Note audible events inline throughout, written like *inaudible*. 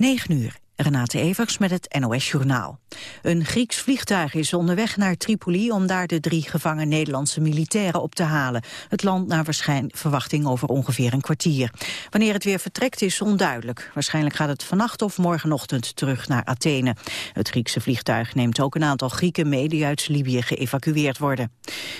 9 uur. Renate Evers met het NOS Journaal. Een Grieks vliegtuig is onderweg naar Tripoli om daar de drie gevangen Nederlandse militairen op te halen. Het land naar verwachting over ongeveer een kwartier. Wanneer het weer vertrekt is onduidelijk. Waarschijnlijk gaat het vannacht of morgenochtend terug naar Athene. Het Griekse vliegtuig neemt ook een aantal Grieken mee die uit Libië geëvacueerd worden.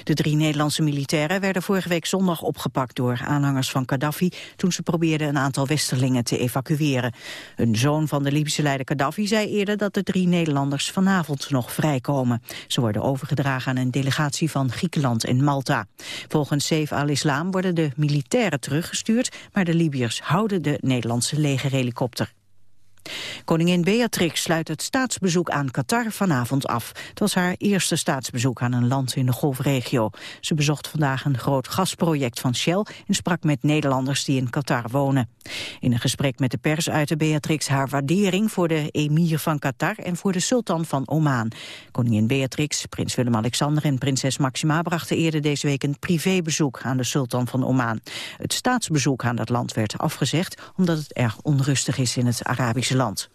De drie Nederlandse militairen werden vorige week zondag opgepakt door aanhangers van Gaddafi toen ze probeerden een aantal westerlingen te evacueren. Een zoon van de Libische leider Gaddafi zei eerder dat de drie Nederlanders vanavond nog vrijkomen. Ze worden overgedragen aan een delegatie van Griekenland en Malta. Volgens Saif al-Islam worden de militairen teruggestuurd, maar de Libiërs houden de Nederlandse legerhelikopter. Koningin Beatrix sluit het staatsbezoek aan Qatar vanavond af. Het was haar eerste staatsbezoek aan een land in de golfregio. Ze bezocht vandaag een groot gasproject van Shell... en sprak met Nederlanders die in Qatar wonen. In een gesprek met de pers uitte Beatrix haar waardering... voor de emir van Qatar en voor de sultan van Oman. Koningin Beatrix, prins Willem-Alexander en prinses Maxima... brachten eerder deze week een privébezoek aan de sultan van Oman. Het staatsbezoek aan dat land werd afgezegd... omdat het erg onrustig is in het Land.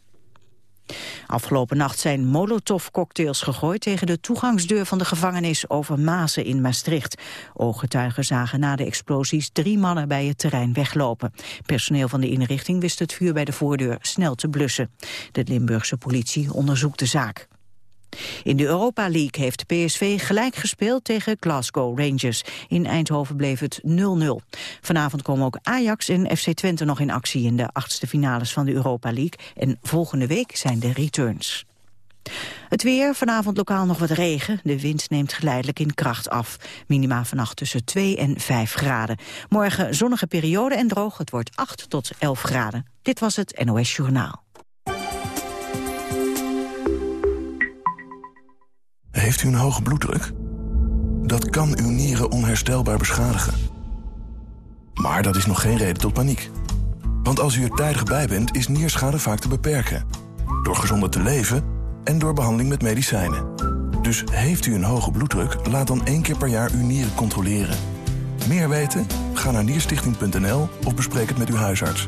Afgelopen nacht zijn molotovcocktails gegooid tegen de toegangsdeur van de gevangenis over Mazen in Maastricht. Ooggetuigen zagen na de explosies drie mannen bij het terrein weglopen. Personeel van de inrichting wist het vuur bij de voordeur snel te blussen. De Limburgse politie onderzoekt de zaak. In de Europa League heeft PSV gelijk gespeeld tegen Glasgow Rangers. In Eindhoven bleef het 0-0. Vanavond komen ook Ajax en FC Twente nog in actie in de achtste finales van de Europa League. En volgende week zijn de returns. Het weer, vanavond lokaal nog wat regen. De wind neemt geleidelijk in kracht af. Minima vannacht tussen 2 en 5 graden. Morgen zonnige periode en droog. Het wordt 8 tot 11 graden. Dit was het NOS Journaal. Heeft u een hoge bloeddruk? Dat kan uw nieren onherstelbaar beschadigen. Maar dat is nog geen reden tot paniek. Want als u er tijdig bij bent, is nierschade vaak te beperken. Door gezonder te leven en door behandeling met medicijnen. Dus heeft u een hoge bloeddruk, laat dan één keer per jaar uw nieren controleren. Meer weten? Ga naar nierstichting.nl of bespreek het met uw huisarts.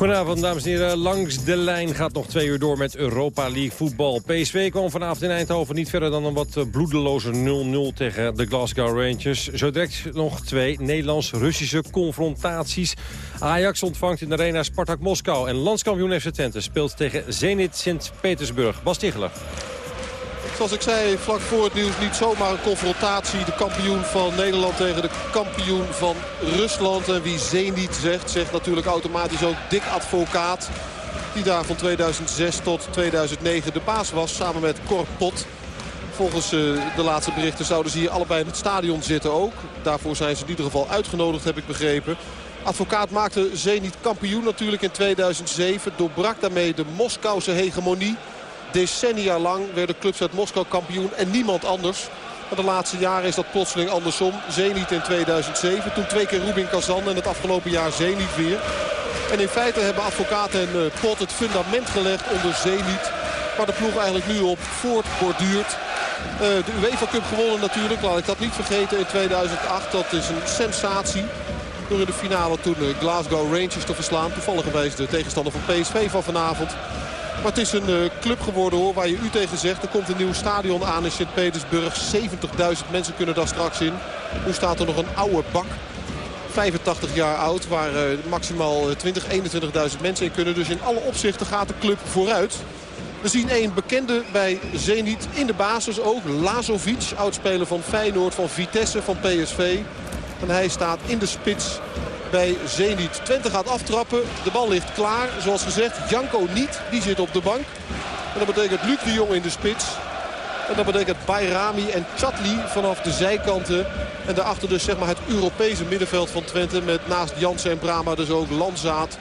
Goedenavond, dames en heren. Langs de lijn gaat nog twee uur door met Europa League voetbal. PSV kwam vanavond in Eindhoven niet verder dan een wat bloedeloze 0-0 tegen de Glasgow Rangers. Zo direct nog twee Nederlands-Russische confrontaties. Ajax ontvangt in de arena Spartak Moskou. En landskampioen FC Twente speelt tegen Zenit Sint-Petersburg. Bas Ticheler. Zoals ik zei, vlak voor het nieuws niet zomaar een confrontatie. De kampioen van Nederland tegen de kampioen van Rusland. En wie Zenit zegt, zegt natuurlijk automatisch ook Dick Advocaat. Die daar van 2006 tot 2009 de baas was, samen met Cor Pot. Volgens eh, de laatste berichten zouden ze hier allebei in het stadion zitten ook. Daarvoor zijn ze in ieder geval uitgenodigd, heb ik begrepen. Advocaat maakte Zenit kampioen natuurlijk in 2007. Doorbrak daarmee de Moskouse hegemonie. Decennia lang werden clubs uit Moskou kampioen en niemand anders. Maar de laatste jaren is dat plotseling andersom. Zenit in 2007, toen twee keer Rubin Kazan en het afgelopen jaar Zenit weer. En in feite hebben Advocaat en Pot het fundament gelegd onder Zenit. Waar de ploeg eigenlijk nu op voortborduurt. Uh, de UEFA Cup gewonnen natuurlijk, laat ik dat niet vergeten in 2008. Dat is een sensatie. Door in de finale toen uh, Glasgow Rangers te verslaan. Toevallig geweest de tegenstander van PSV van vanavond. Maar het is een uh, club geworden hoor, waar je u tegen zegt. Er komt een nieuw stadion aan in Sint-Petersburg. 70.000 mensen kunnen daar straks in. Nu staat er nog een oude bak. 85 jaar oud, waar uh, maximaal 20, 21.000 mensen in kunnen. Dus in alle opzichten gaat de club vooruit. We zien een bekende bij Zenit in de basis ook. Lazovic, oudspeler van Feyenoord, van Vitesse, van PSV. En hij staat in de spits bij Zenit. Twente gaat aftrappen. De bal ligt klaar. Zoals gezegd, Janko niet. Die zit op de bank. En dat betekent Luc de Jong in de spits. En dat betekent Bayrami en Chatli vanaf de zijkanten. En daarachter dus zeg maar het Europese middenveld van Twente. Met naast Jansen en Brama dus ook Landzaat.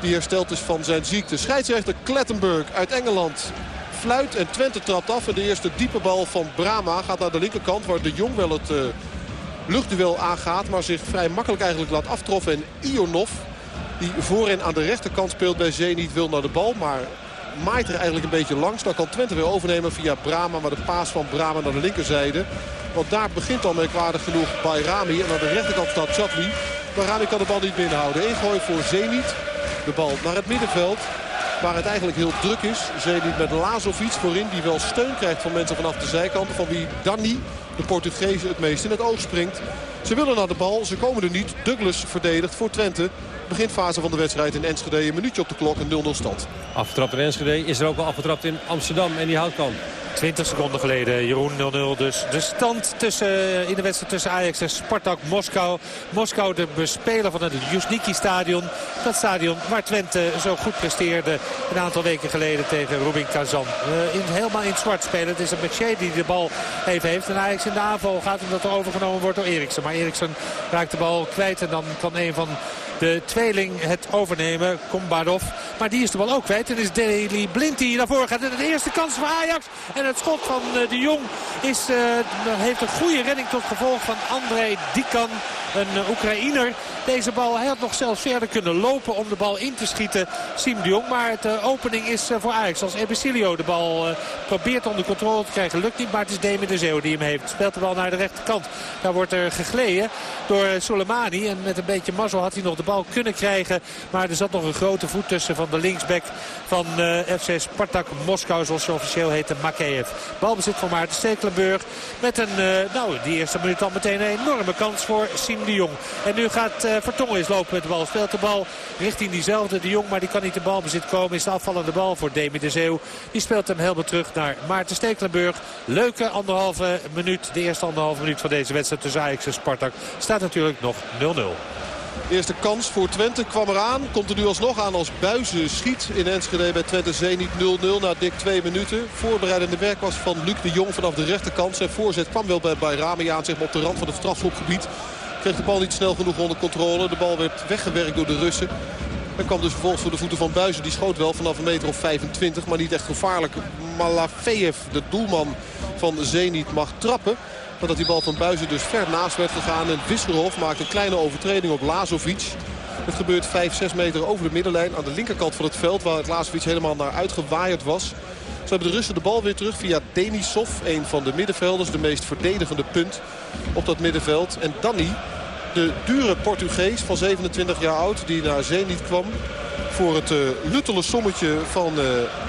Die hersteld is van zijn ziekte. Scheidsrechter Klettenburg uit Engeland fluit en Twente trapt af. En de eerste diepe bal van Brama gaat naar de linkerkant. Waar de Jong wel het uh, luchtduel aangaat. Maar zich vrij makkelijk eigenlijk laat aftroffen. En Ionov, die voorin aan de rechterkant speelt bij Zenit, wil naar de bal. Maar maait er eigenlijk een beetje langs. Dan kan Twente weer overnemen via Brama. Maar de paas van Brama naar de linkerzijde. Want daar begint al merkwaardig genoeg Bayrami. En aan de rechterkant staat Chatli. Bayrami kan de bal niet binnenhouden. Ingooi voor Zenit. De bal naar het middenveld. Waar het eigenlijk heel druk is. Zenit met Lazovic voorin. Die wel steun krijgt van mensen vanaf de zijkanten. Van wie Danny, de Portugees, het meest in het oog springt. Ze willen naar de bal. Ze komen er niet. Douglas verdedigt voor Twente. Beginfase van de wedstrijd in Enschede. Een minuutje op de klok. Een 0-0 stand. Afgetrapt in Enschede is er ook al afgetrapt in Amsterdam. En die houdt kan. 20 seconden geleden, Jeroen 0-0. Dus de stand tussen, in de wedstrijd tussen Ajax en Spartak Moskou. Moskou de bespeler van het Jusniki stadion. Dat stadion waar Twente zo goed presteerde een aantal weken geleden tegen Rubin Kazan. Uh, in, helemaal in het zwart spelen. Het is een Metje die de bal even heeft. En Ajax in de aanval gaat omdat er overgenomen wordt door Eriksen. Maar Eriksen raakt de bal kwijt en dan kan een van de tweeling het overnemen. Kombadov. Maar die is de bal ook kwijt. En is Deli Blind die naar voren gaat. En de eerste kans voor Ajax. En het schot van eh, de Jong is, uh, heeft een goede redding tot gevolg van André Dikan. Een uh, Oekraïner. Deze bal, had nog zelfs verder kunnen lopen om de bal in te schieten. Siem de Jong. Maar de opening is voor Ajax. Als Ebesilio de bal probeert onder controle te krijgen. Lukt niet, maar het is Demi de Zeeuw die hem heeft. Speelt de bal naar de rechterkant. Daar wordt er gegleden door Soleimani. En met een beetje mazzel had hij nog de bal kunnen krijgen. Maar er zat nog een grote voet tussen van de linksback van FC Spartak Moskou. Zoals ze officieel heette, Makeyev. Balbezit voor Maarten Stekelenburg. Met een, nou die eerste minuut al meteen een enorme kans voor Siem de Jong. En nu gaat Vertongen eens lopen met de bal. Speelt de bal richting diezelfde de Jong. Maar die kan niet de balbezit komen. Is de afvallende bal voor Demi de Zeeuw. Die speelt hem helemaal terug naar Maarten Stekelenburg. Leuke anderhalve minuut. De eerste anderhalve minuut van deze wedstrijd tussen Ajax en Spartak. Staat natuurlijk nog 0-0. Eerste kans voor Twente kwam eraan. Komt er nu alsnog aan als Buizen schiet in Enschede bij Twente Zenit 0-0 na dik twee minuten. Voorbereidende werk was van Luc de Jong vanaf de rechterkant. Zijn voorzet kwam wel bij Bayrami aan op de rand van het strafschopgebied. Kreeg de bal niet snel genoeg onder controle. De bal werd weggewerkt door de Russen. En kwam dus vervolgens voor de voeten van Buizen. Die schoot wel vanaf een meter of 25, maar niet echt gevaarlijk. Malafeev, de doelman van Zenit, mag trappen. Maar dat die bal van Buizen dus ver naast werd gegaan. En Wisserhof maakt een kleine overtreding op Lazovic. Het gebeurt 5, 6 meter over de middenlijn aan de linkerkant van het veld. Waar Lazovic helemaal naar uitgewaaid was. Zo hebben de Russen de bal weer terug via Denisov. Een van de middenvelders, de meest verdedigende punt op dat middenveld. En Danny, de dure Portugees van 27 jaar oud die naar Zenit kwam. Voor het uh, luttele sommetje van uh,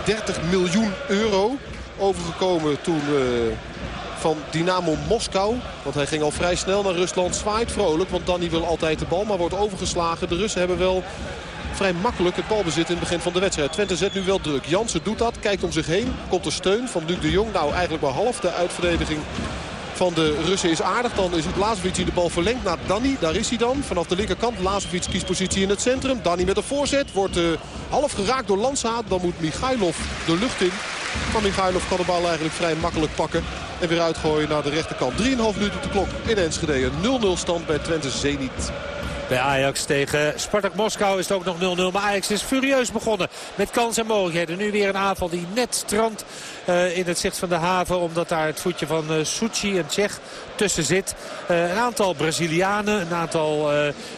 30 miljoen euro. Overgekomen toen... Uh, van Dynamo Moskou. Want hij ging al vrij snel naar Rusland. Zwaait vrolijk, want Danny wil altijd de bal, maar wordt overgeslagen. De Russen hebben wel vrij makkelijk het balbezit in het begin van de wedstrijd. Twente zet nu wel druk. Jansen doet dat, kijkt om zich heen. Komt de steun van Luc de Jong. Nou, eigenlijk maar half. De uitverdediging van de Russen is aardig. Dan is het Lazovic die de bal verlengt naar Danny. Daar is hij dan. Vanaf de linkerkant. Lazovic kiest positie in het centrum. Danny met een voorzet. Wordt uh, half geraakt door Landsaat. Dan moet Michailov de lucht in. Maar Michailov kan de bal eigenlijk vrij makkelijk pakken. En weer uitgooien naar de rechterkant. 3,5 minuten op de klok in Enschede. 0-0 stand bij Twente Zenit. Bij Ajax tegen Spartak Moskou is het ook nog 0-0. Maar Ajax is furieus begonnen met kans en mogelijkheden. Nu weer een aanval die net strandt in het zicht van de haven. Omdat daar het voetje van uh, Suchi, een Tsjech, tussen zit. Uh, een aantal Brazilianen, een aantal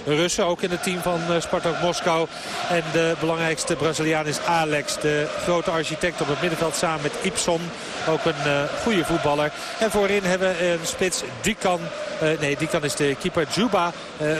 Russen ook in het team van Spartak Moskou. En de belangrijkste Braziliaan is Alex, de grote architect op het middenveld samen met Ipson. Ook een goede voetballer. En voorin hebben we een spits Dikan. nee, Dikan is de keeper. Juba,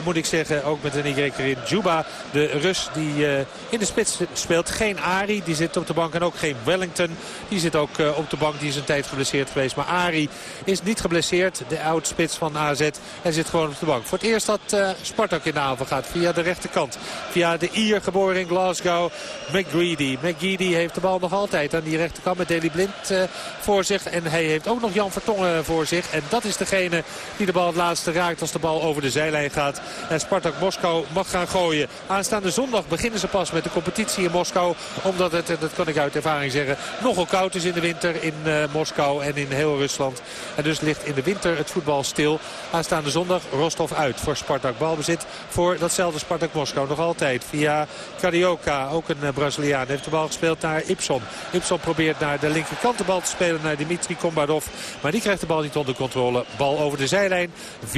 moet ik zeggen, ook met een Y erin. Juba, de Rus die in de spits speelt. Geen Ari, die zit op de bank. En ook geen Wellington, die zit ook op de bank. Die is een tijd geblesseerd geweest. Maar Ari is niet geblesseerd. De oud-spits van AZ. En zit gewoon op de bank. Voor het eerst dat uh, Spartak in de aanval gaat via de rechterkant. Via de Ier geboren in Glasgow. McGreedy. McGreedy heeft de bal nog altijd aan die rechterkant met Deli Blind uh, voor zich. En hij heeft ook nog Jan Vertongen voor zich. En dat is degene die de bal het laatste raakt als de bal over de zijlijn gaat. En Spartak Moskou mag gaan gooien. Aanstaande zondag beginnen ze pas met de competitie in Moskou. Omdat het, dat kan ik uit ervaring zeggen, nogal koud is in de winter in uh, Moskou en in heel Rusland. En dus ligt in de winter het voetbal stil. Aanstaande zondag Rostov uit voor Spartak. Balbezit voor datzelfde Spartak Moskou. Nog altijd via Carioca, ook een uh, Braziliaan. Heeft de bal gespeeld naar Ipson. Ipson probeert naar de linkerkant de bal te spelen naar Dimitri Kombardov. Maar die krijgt de bal niet onder controle. Bal over de zijlijn. 4,5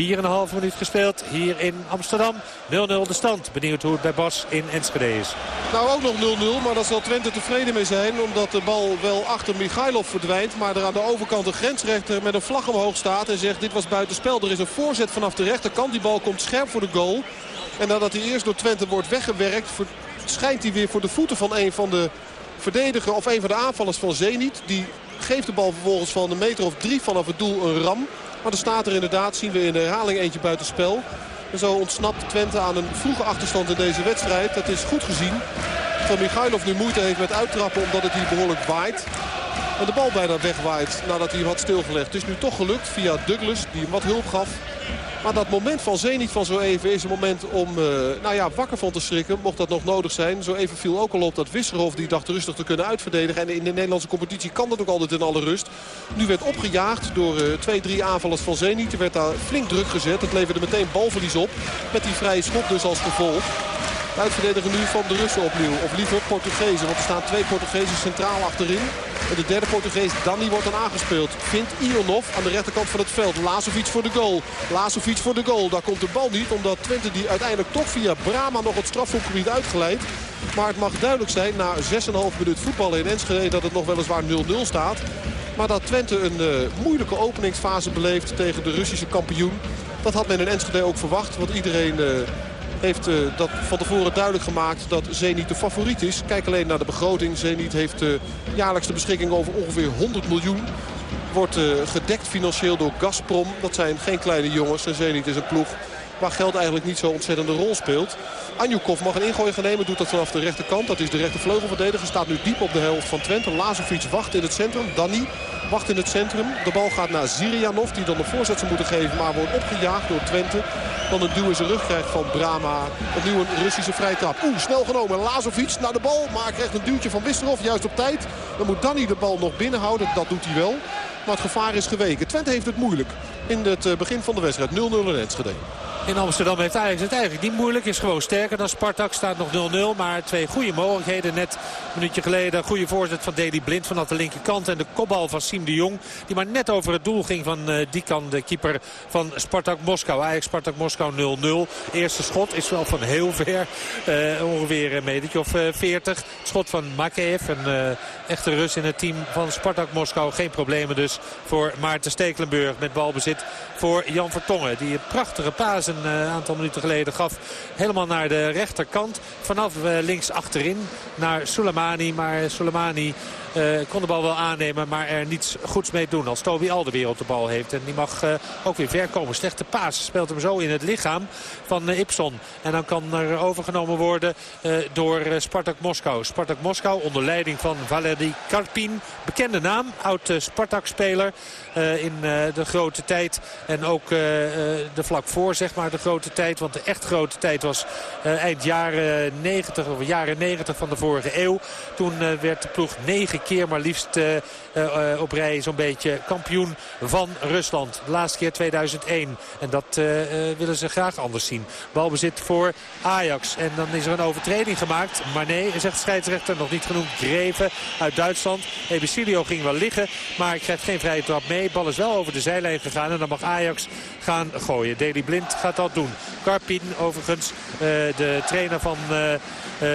minuut gespeeld hier in Amsterdam. 0-0 de stand. Benieuwd hoe het bij Bas in Enschede is. Nou ook nog 0-0, maar daar zal Twente tevreden mee zijn. Omdat de bal wel achter Michailov verdwijnt. Maar er aan de overkant een grensrechter met een vlag omhoog staat. En zegt dit was buitenspel. Er is een voorzet vanaf de rechterkant. Die bal komt scherp voor de goal. En nadat hij eerst door Twente wordt weggewerkt... schijnt hij weer voor de voeten van een van de verdediger of een van de aanvallers van Zenit. Die geeft de bal vervolgens van een meter of drie vanaf het doel een ram. Maar er staat er inderdaad, zien we in de herhaling eentje buitenspel. En zo ontsnapt Twente aan een vroege achterstand in deze wedstrijd. Dat is goed gezien. Van Michailov nu moeite heeft met uittrappen omdat het hier behoorlijk waait. En de bal bijna wegwaait nadat hij hem had stilgelegd. Het is nu toch gelukt via Douglas die hem wat hulp gaf. Maar dat moment van Zenit van zo even is een moment om uh, nou ja, wakker van te schrikken. Mocht dat nog nodig zijn. Zo even viel ook al op dat Wisserhof die dacht rustig te kunnen uitverdedigen. En in de Nederlandse competitie kan dat ook altijd in alle rust. Nu werd opgejaagd door uh, twee, drie aanvallers van Zenit. Er werd daar flink druk gezet. Het leverde meteen balverlies op. Met die vrije schop dus als gevolg. De uitverdediger nu van de Russen opnieuw. Of liever Portugezen. Want er staan twee Portugezen centraal achterin. De derde Portugees, Danny, wordt dan aangespeeld. Vindt Ionov aan de rechterkant van het veld. Lazovic voor de goal. Lazovic voor de goal. Daar komt de bal niet. Omdat Twente die uiteindelijk toch via Brama nog het strafschopgebied uitgeleid. Maar het mag duidelijk zijn na 6,5 minuut voetballen in Enschede dat het nog weliswaar 0-0 staat. Maar dat Twente een uh, moeilijke openingsfase beleeft tegen de Russische kampioen. Dat had men in Enschede ook verwacht. Want iedereen... Uh, heeft uh, dat van tevoren duidelijk gemaakt dat Zenit de favoriet is. Kijk alleen naar de begroting. Zenit heeft uh, jaarlijks de beschikking over ongeveer 100 miljoen. Wordt uh, gedekt financieel door Gazprom. Dat zijn geen kleine jongens. En Zenit is een ploeg waar geld eigenlijk niet zo ontzettende rol speelt. Anjukov mag een ingooi gaan nemen. Doet dat vanaf de rechterkant. Dat is de rechtervleugelverdediger. Staat nu diep op de helft van Twente. Lazovic wacht in het centrum. Danny wacht in het centrum. De bal gaat naar Zirianov. Die dan de voorzet zou moeten geven. Maar wordt opgejaagd door Twente. Dan een duw in zijn rug krijgt van Brama. Opnieuw een Russische vrijtrap. Oeh, snel genomen. Lazovic naar de bal. Maar krijgt een duwtje van Wisserov juist op tijd. Dan moet Danny de bal nog binnenhouden. Dat doet hij wel. Maar het gevaar is geweken. Twente heeft het moeilijk in het begin van de wedstrijd. 0-0 in Enschede. In Amsterdam heeft Ajax het eigenlijk niet moeilijk. Is gewoon sterker dan Spartak. Staat nog 0-0. Maar twee goede mogelijkheden. Net een minuutje geleden goede voorzet van Deli Blind vanaf de linkerkant. En de kopbal van Siem de Jong. Die maar net over het doel ging van uh, Dikan, de keeper van Spartak Moskou. Ajax Spartak Moskou 0-0. Eerste schot is wel van heel ver. Uh, ongeveer een metertje of uh, 40. Schot van Makeev. Een echte Rus in het team van Spartak Moskou. Geen problemen dus voor Maarten Stekelenburg. Met balbezit voor Jan Vertongen. Die een prachtige paas een aantal minuten geleden gaf. Helemaal naar de rechterkant. Vanaf links achterin naar Soleimani. Maar Soleimani kon de bal wel aannemen, maar er niets goeds mee doen. Als Toby al de wereld de bal heeft. En die mag uh, ook weer ver komen. Slechte paas speelt hem zo in het lichaam van uh, Ipson. En dan kan er overgenomen worden door Spartak Moskou. Spartak Moskou onder leiding van Valery Karpin. Bekende naam, oud Spartak-speler in de grote tijd. En ook de vlak voor, zeg maar, de grote tijd. Want de echt grote tijd was eind jaren 90 of jaren 90 van de vorige eeuw. Toen werd de ploeg negen keer maar liefst uh, uh, op rij zo'n beetje kampioen van Rusland. De laatste keer 2001. En dat uh, willen ze graag anders zien. Balbezit voor Ajax. En dan is er een overtreding gemaakt. Maar nee, zegt de scheidsrechter, nog niet genoemd. Greven uit Duitsland. Ebesilio ging wel liggen, maar krijgt geen vrije trap mee. Bal is wel over de zijlijn gegaan en dan mag Ajax gaan gooien. Deli Blind gaat dat doen. Karpin overigens, de trainer van...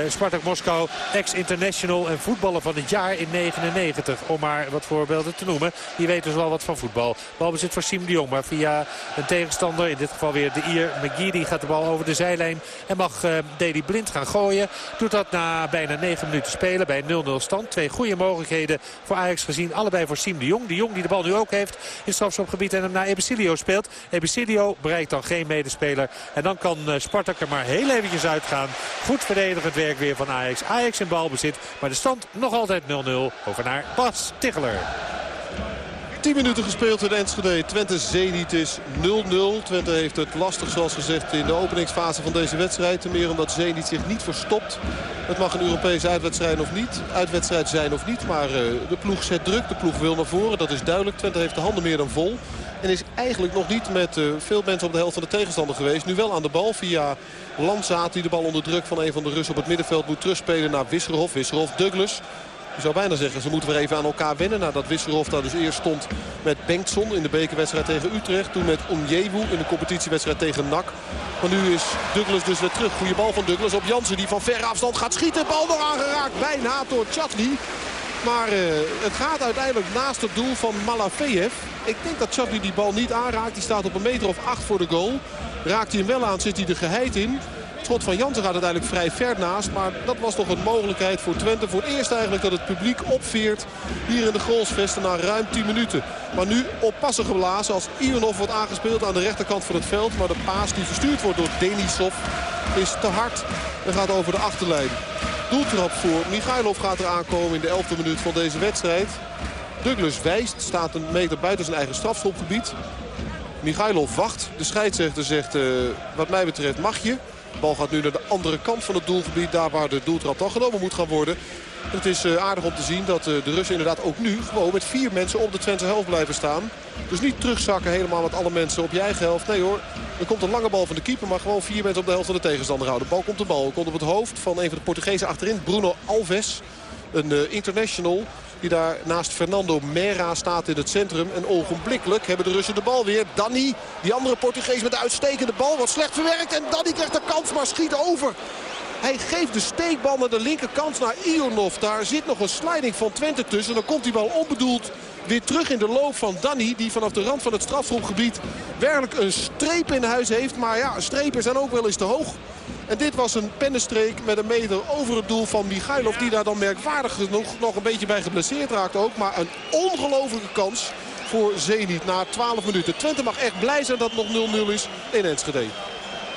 Spartak Moskou, ex-international en voetballer van het jaar in 99. Om maar wat voorbeelden te noemen. Die weten dus wel wat van voetbal. Balbezit voor Siem de Jong. Maar via een tegenstander, in dit geval weer de Ier McGeady, gaat de bal over de zijlijn. En mag uh, Deli Blind gaan gooien. Doet dat na bijna 9 minuten spelen bij 0-0 stand. Twee goede mogelijkheden voor Ajax gezien. Allebei voor Siem de Jong. De Jong die de bal nu ook heeft in strafschopgebied en hem naar Ebesilio speelt. Ebesilio bereikt dan geen medespeler. En dan kan uh, Spartak er maar heel eventjes uitgaan. Goed verdedigend werk weer van Ajax. Ajax in balbezit. Maar de stand nog altijd 0-0. Over naar Bas Ticheler. 10 minuten gespeeld in Enschede. Twente Zenit is 0-0. Twente heeft het lastig zoals gezegd in de openingsfase van deze wedstrijd. Ten meer omdat Zenit zich niet verstopt. Het mag een Europese uitwedstrijd, of niet, uitwedstrijd zijn of niet. Maar uh, de ploeg zet druk. De ploeg wil naar voren. Dat is duidelijk. Twente heeft de handen meer dan vol. En is eigenlijk nog niet met uh, veel mensen op de helft van de tegenstander geweest. Nu wel aan de bal via Landzaat die de bal onder druk van een van de Russen op het middenveld moet terugspelen naar Wisserhof. Wisserhof Douglas. Je zou bijna zeggen, ze moeten weer even aan elkaar wennen. Nadat Wisserhof daar dus eerst stond met Bengtson in de bekerwedstrijd tegen Utrecht. Toen met Onjewu in de competitiewedstrijd tegen NAC. Maar nu is Douglas dus weer terug. Goede bal van Douglas op Jansen die van verre afstand gaat schieten. Bal nog aangeraakt bijna door Chatli. Maar uh, het gaat uiteindelijk naast het doel van Malafeev. Ik denk dat Chatli die bal niet aanraakt. Die staat op een meter of acht voor de goal. Raakt hij hem wel aan, zit hij er geheid in schot van Jansen gaat uiteindelijk vrij ver naast. Maar dat was toch een mogelijkheid voor Twente. Voor het eerst eigenlijk dat het publiek opveert hier in de Grolsvesten na ruim 10 minuten. Maar nu oppassen geblazen als Ionov wordt aangespeeld aan de rechterkant van het veld. Maar de paas die verstuurd wordt door Denisov is te hard en gaat over de achterlijn. Doeltrap voor Michailov gaat er aankomen in de 11e minuut van deze wedstrijd. Douglas wijst, staat een meter buiten zijn eigen strafschopgebied. Michailov wacht. De scheidsrechter zegt, uh, wat mij betreft mag je. Bal gaat nu naar de andere kant van het doelgebied. Daar waar de doeltrap dan genomen moet gaan worden. het is uh, aardig om te zien dat uh, de Russen inderdaad ook nu gewoon met vier mensen op de Twente helft blijven staan. Dus niet terugzakken helemaal met alle mensen op je eigen helft. Nee hoor, er komt een lange bal van de keeper. Maar gewoon vier mensen op de helft van de tegenstander houden. De bal komt de bal. Komt op het hoofd van een van de Portugezen achterin. Bruno Alves. Een uh, international die daar naast Fernando Mera staat in het centrum. En ogenblikkelijk hebben de Russen de bal weer. Danny, die andere Portugees met de uitstekende bal, wordt slecht verwerkt. En Danny krijgt de kans, maar schiet over. Hij geeft de steekbal naar de linkerkant naar Ionov. Daar zit nog een sliding van Twente tussen. Dan komt die bal onbedoeld weer terug in de loop van Danny. Die vanaf de rand van het strafschopgebied werkelijk een streep in huis heeft. Maar ja, strepen zijn ook wel eens te hoog. En dit was een pennenstreek met een meter over het doel van Michailov. Die daar dan merkwaardig genoeg nog een beetje bij geblesseerd raakt ook. Maar een ongelofelijke kans voor Zenit na 12 minuten. Twente mag echt blij zijn dat het nog 0-0 is in Enschede.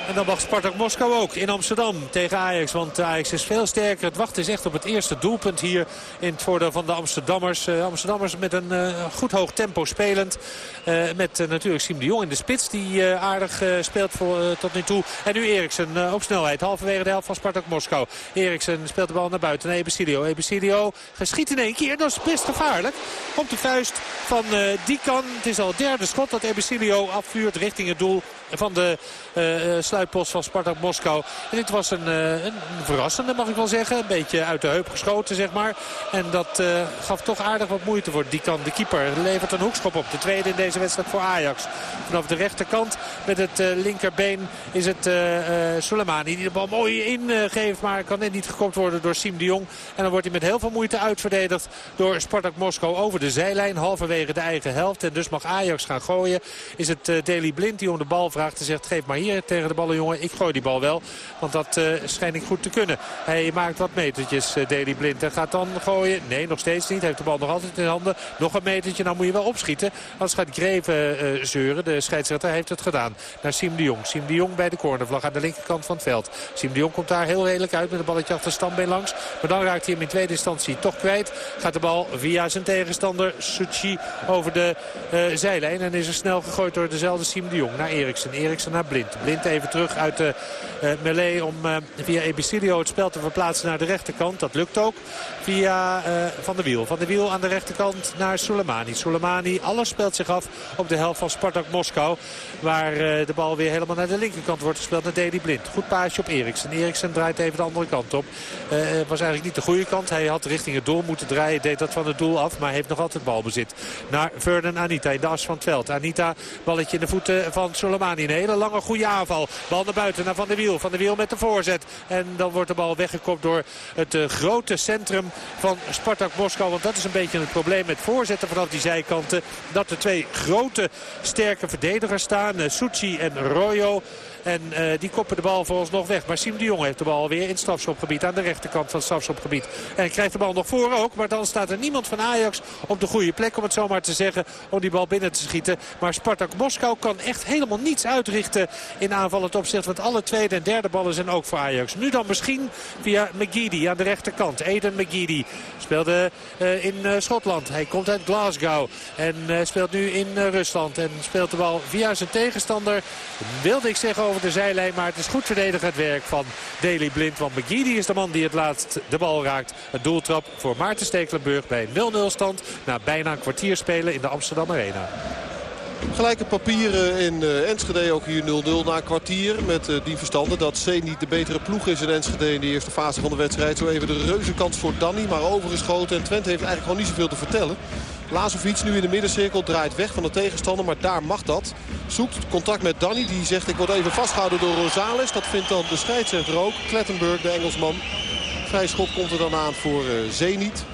En dan mag Spartak Moskou ook in Amsterdam tegen Ajax. Want Ajax is veel sterker. Het wachten is echt op het eerste doelpunt hier in het voordeel van de Amsterdammers. Uh, Amsterdammers met een uh, goed hoog tempo spelend. Uh, met natuurlijk Siem de Jong in de spits die aardig speelt voor, tot nu toe. En nu Eriksen op snelheid. Halverwege de helft van Spartak Moskou. Eriksen speelt de bal naar buiten naar Ebesilio. Ebesilio geschiet in één keer. Dat is best gevaarlijk. Komt de vuist van Dikan. Het is al het derde schot dat Ebesilio afvuurt richting het doel van de uh, sluitpost van Spartak Moskou. En dit was een, uh, een, verrassende, mag ik wel zeggen. Een beetje uit de heup geschoten, zeg maar. En dat gaf toch aardig wat moeite voor Dikan, de keeper. Levert een hoekschop op. De tweede in deze wedstrijd voor Ajax. Vanaf de rechterkant met het linkerbeen is het Soleimani die de bal mooi ingeeft. maar kan net niet gekopt worden door Siem de Jong. En dan wordt hij met heel veel moeite uitverdedigd door Spartak Moskou over de zijlijn. Halverwege de eigen helft. En dus mag Ajax gaan gooien. Is het Deli Blind die om de bal vraagt en zegt geef maar hier tegen de ballenjongen. Ik gooi die bal wel, want dat uh, schijnt ik goed te kunnen. Hij maakt wat metertjes, uh, Deli Blind. En gaat dan gooien. Nee, nog steeds niet. Heeft de bal nog altijd in handen. Nog een metertje, nou moet je wel opschieten. Anders gaat Greven uh, zeuren. De scheidsrechter heeft het gedaan. Naar Siem de Jong. Siem de Jong bij de cornervlag aan de linkerkant van het veld. Siem de Jong komt daar heel redelijk uit met een balletje achter standbeen langs. Maar dan raakt hij hem in tweede instantie toch kwijt. Gaat de bal via zijn tegenstander Suchi over de zijlijn. En is er snel gegooid door dezelfde Siem de Jong naar Eriksen. Eriksen naar Blind. Blind even terug uit de uh, melee om uh, via Ebicilio het spel te verplaatsen naar de rechterkant. Dat lukt ook via uh, Van der Wiel. Van der Wiel aan de rechterkant naar Soleimani. Soleimani, alles speelt zich af op de helft van Spartak Moskou. Waar de bal weer helemaal naar de linkerkant wordt gespeeld naar Deli Blind. Goed paasje op Eriksen. Eriksen draait even de andere kant op. was eigenlijk niet de goede kant. Hij had richting het doel moeten draaien. Deed dat van het doel af. Maar heeft nog altijd balbezit. Naar Vernon Anita in de as van het veld. Anita, balletje in de voeten van Soleimani Een hele lange goede aanval. Bal naar buiten naar Van der Wiel. Van der Wiel met de voorzet. En dan wordt de bal weggekopt door het uh, grote centrum van Spartak Moskou. Want dat is een beetje het probleem met voorzetten vanaf die zijkanten. Dat er twee grote sterke verdedigers staan. Uh, Suchi en Royo. En uh, die koppen de bal voor ons nog weg. Maar Siem de Jong heeft de bal weer in het strafschopgebied. Aan de rechterkant van het strafschopgebied. En krijgt de bal nog voor ook. Maar dan staat er niemand van Ajax op de goede plek. Om het zomaar te zeggen. Om die bal binnen te schieten. Maar Spartak Moskou kan echt helemaal niets uitrichten in aanvallend opzicht. Want alle tweede en derde ballen zijn ook voor Ajax. Nu dan misschien via McGeady aan de rechterkant. Eden McGeady speelde uh, in uh, Schotland. Hij komt uit Glasgow. En speelt nu in Rusland. En speelt de bal via zijn tegenstander. Wilde ik zeggen over de zijlijn. Maar het is goed verdedigend werk van Daley Blind. Want McGeady is de man die het laatst de bal raakt. Een doeltrap voor Maarten Stekelenburg bij 0-0 stand. Na bijna een kwartier spelen in de Amsterdam Arena. Gelijke papieren in uh, Enschede, ook hier 0-0 na een kwartier. Met uh, die verstanden dat C niet de betere ploeg is in Enschede in de eerste fase van de wedstrijd. Zo even de reuze kans voor Danny, maar overgeschoten. En Twente heeft eigenlijk gewoon niet zoveel te vertellen. Lazovic nu in de middencirkel draait weg van de tegenstander, maar daar mag dat. Zoekt contact met Danny, die zegt ik word even vastgehouden door Rosales. Dat vindt dan de scheidsrechter ook. Klettenburg, de Engelsman. Vrij schot komt er dan aan voor uh, Zenit.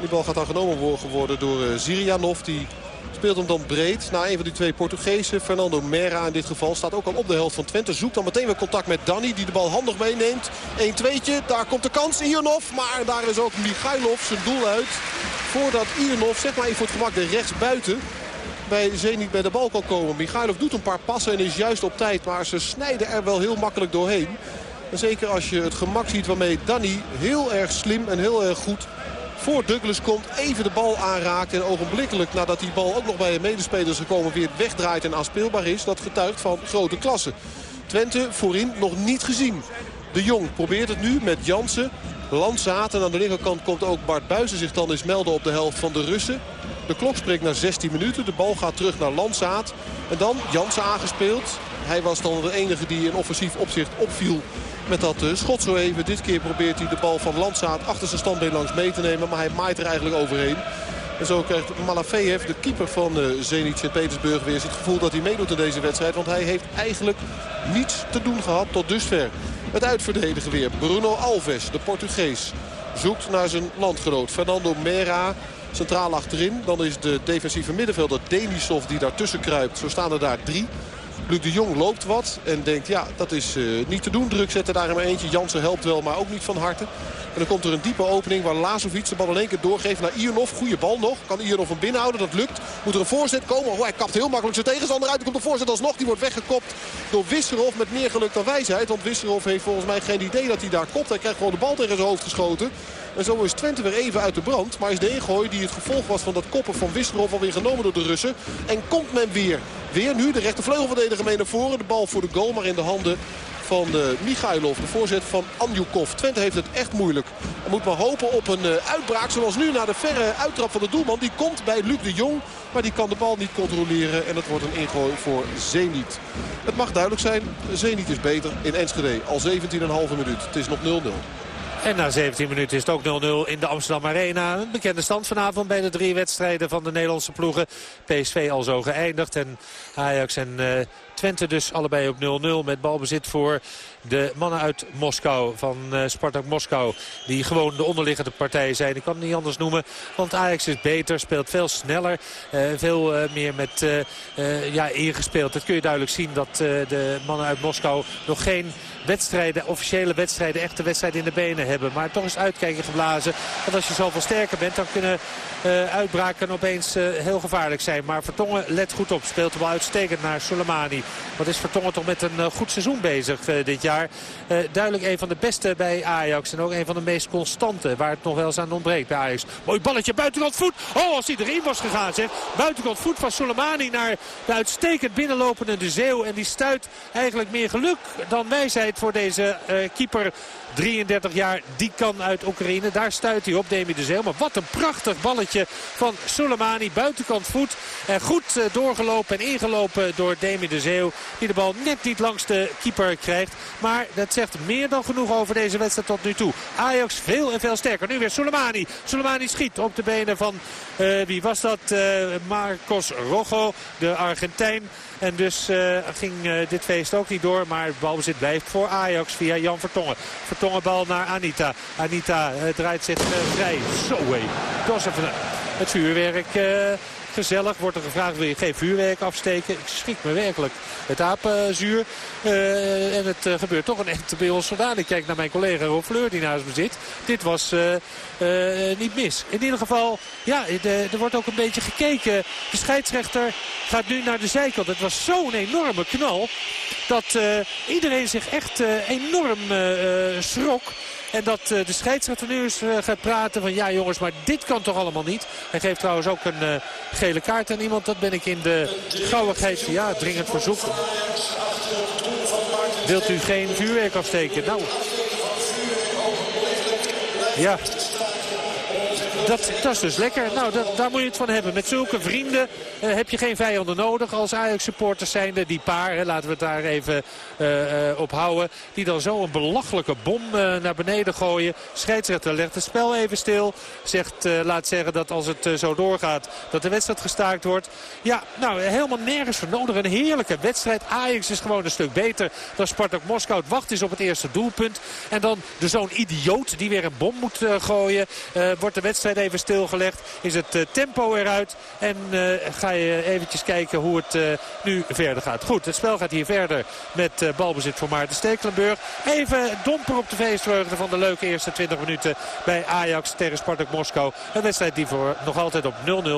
Die bal gaat dan genomen worden door uh, Zirianov. Die speelt hem dan breed naar een van die twee Portugezen. Fernando Mera in dit geval staat ook al op de helft van Twente. Zoekt dan meteen weer contact met Danny die de bal handig meeneemt. 1-2'tje, daar komt de kans. Ionov, maar daar is ook Michailov zijn doel uit. Voordat Ionov, zeg maar even voor het gemak, de rechtsbuiten bij Zenit bij de bal kan komen. Michailov doet een paar passen en is juist op tijd. Maar ze snijden er wel heel makkelijk doorheen. En zeker als je het gemak ziet waarmee Danny heel erg slim en heel erg goed voor Douglas komt. Even de bal aanraakt en ogenblikkelijk nadat die bal ook nog bij een medespeler is gekomen weer wegdraait en aanspeelbaar is. Dat getuigt van grote klasse. Twente voorin nog niet gezien. De Jong probeert het nu met Jansen. Landzaat en aan de linkerkant komt ook Bart Buizen zich dan eens melden op de helft van de Russen. De klok spreekt naar 16 minuten. De bal gaat terug naar Landzaat. En dan Jansen aangespeeld. Hij was dan de enige die in offensief opzicht opviel met dat uh, schot zo even. Dit keer probeert hij de bal van Landzaat achter zijn standbeen langs mee te nemen. Maar hij maait er eigenlijk overheen. En zo krijgt Malafeev, de keeper van uh, Zenit Sint-Petersburg, weer het gevoel dat hij meedoet in deze wedstrijd. Want hij heeft eigenlijk niets te doen gehad tot dusver. Het uitverdedigen weer. Bruno Alves, de Portugees, zoekt naar zijn landgenoot. Fernando Mera centraal achterin. Dan is de defensieve middenvelder Denisov die daartussen kruipt. Zo staan er daar drie. Luc de Jong loopt wat en denkt ja dat is uh, niet te doen. Druk zetten daar maar eentje. Jansen helpt wel maar ook niet van harte. En dan komt er een diepe opening waar Lazovic de bal in één keer doorgeeft naar Ionov. Goede bal nog. Kan Ionov hem binnenhouden. Dat lukt. Moet er een voorzet komen. Oh, hij kapt heel makkelijk zijn tegenstander uit. Er komt een voorzet alsnog. Die wordt weggekopt door Wisserov met meer geluk dan wijsheid. Want Wisserov heeft volgens mij geen idee dat hij daar kopt. Hij krijgt gewoon de bal tegen zijn hoofd geschoten. En zo is Twente weer even uit de brand. Maar is de ingooi die het gevolg was van dat koppen van Wisserov alweer genomen door de Russen. En komt men weer. Weer nu de rechtervleugelverdediger mee naar voren. De bal voor de goal maar in de handen van uh, Michailov. De voorzet van Anjukov. Twente heeft het echt moeilijk. En moet maar hopen op een uh, uitbraak zoals nu naar de verre uittrap van de doelman. Die komt bij Luc de Jong. Maar die kan de bal niet controleren. En het wordt een ingooi voor Zenit. Het mag duidelijk zijn. Zenit is beter in Enschede. Al 17,5 minuut. Het is nog 0-0. En na 17 minuten is het ook 0-0 in de Amsterdam Arena. Een bekende stand vanavond bij de drie wedstrijden van de Nederlandse ploegen. PSV al zo geëindigd en Ajax en uh, Twente dus allebei op 0-0 met balbezit voor de mannen uit Moskou van uh, Spartak Moskou. Die gewoon de onderliggende partij zijn. Ik kan het niet anders noemen. Want Ajax is beter, speelt veel sneller. Uh, veel meer met ja, ingespeeld. Dat kun je duidelijk zien dat de mannen uit Moskou nog geen wedstrijden, officiële wedstrijden, echte wedstrijden in de benen hebben. Maar toch eens uitkijken geblazen. Want als je zoveel sterker bent, dan kunnen uh, uitbraken opeens uh, heel gevaarlijk zijn. Maar Vertongen let goed op. Speelt hem uitstekend naar Soleimani. Wat is Vertongen toch met een uh, goed seizoen bezig dit jaar. duidelijk een van de beste bij Ajax. En ook een van de meest constante. Waar het nog wel eens aan ontbreekt bij Ajax. Mooi balletje, buitenkant voet. Oh, als hij erin was gegaan zeg. Buitenkant voet van Soleimani naar de uitstekend binnenlopende De Zeeuw. En die stuit eigenlijk meer geluk dan wijsheid voor deze keeper 33 jaar, die kan uit Oekraïne. Daar stuit hij op, Demi de Zeel. Maar wat een prachtig balletje van Soleimani. Buitenkant voet. En goed doorgelopen en ingelopen door Demi de Zeeuw. Die de bal net niet langs de keeper krijgt. Maar dat zegt meer dan genoeg over deze wedstrijd tot nu toe. Ajax veel en veel sterker. Nu weer Soleimani. Soleimani schiet op de benen van, uh, wie was dat? Uh, Marcos Rojo, de Argentijn. En dus uh, ging uh, dit feest ook niet door. Maar het balbezit blijft voor Ajax via Jan Vertongen. Vertongen bal naar Anita. Anita uh, draait zich vrij. Zo hé. Dat even het vuurwerk gezellig. Wordt er gevraagd, wil je geen vuurwerk afsteken? Ik schrik me werkelijk het apenzuur. Uh, en het uh, gebeurt toch een ente bij ons vandaan. Ik kijk naar mijn collega Rob Fleur die naast me zit. Dit was uh, niet mis. In ieder geval, ja, er wordt ook een beetje gekeken. De scheidsrechter gaat nu naar de zijkant. Het was zo'n enorme knal dat iedereen zich echt enorm schrok. En dat de scheidsrechter nu eens gaat praten van ja jongens, maar dit kan toch allemaal niet. Hij geeft trouwens ook een gele kaart aan iemand. Dat ben ik in de gauwigheid ja, dringend verzoek. Wilt u geen vuurwerk afsteken? Nou. Ja, dat, is dus lekker. Nou, dat, daar moet je het van hebben. Met zulke vrienden uh, heb je geen vijanden nodig als Ajax-supporters zijnde. Die paar, laten we het daar even uh, op houden. Die dan zo een belachelijke bom naar beneden gooien. Scheidsrechter legt het spel even stil. Zegt, laat zeggen dat als het zo doorgaat, dat de wedstrijd gestaakt wordt. Ja, nou, helemaal nergens voor nodig. Een heerlijke wedstrijd. Ajax is gewoon een stuk beter dan Spartak Moskou. Het wacht is op het eerste doelpunt. En dan de zo'n idioot die weer een bom moet gooien. wordt de wedstrijd even stilgelegd. Is het uh, tempo eruit. En uh, ga je eventjes kijken hoe het uh, nu verder gaat. Goed, het spel gaat hier verder met balbezit voor Maarten Stekelenburg. Even domper op de feestvreugde van de leuke eerste 20 minuten bij Ajax tegen Spartak Moskou. Een wedstrijd die voor nog altijd op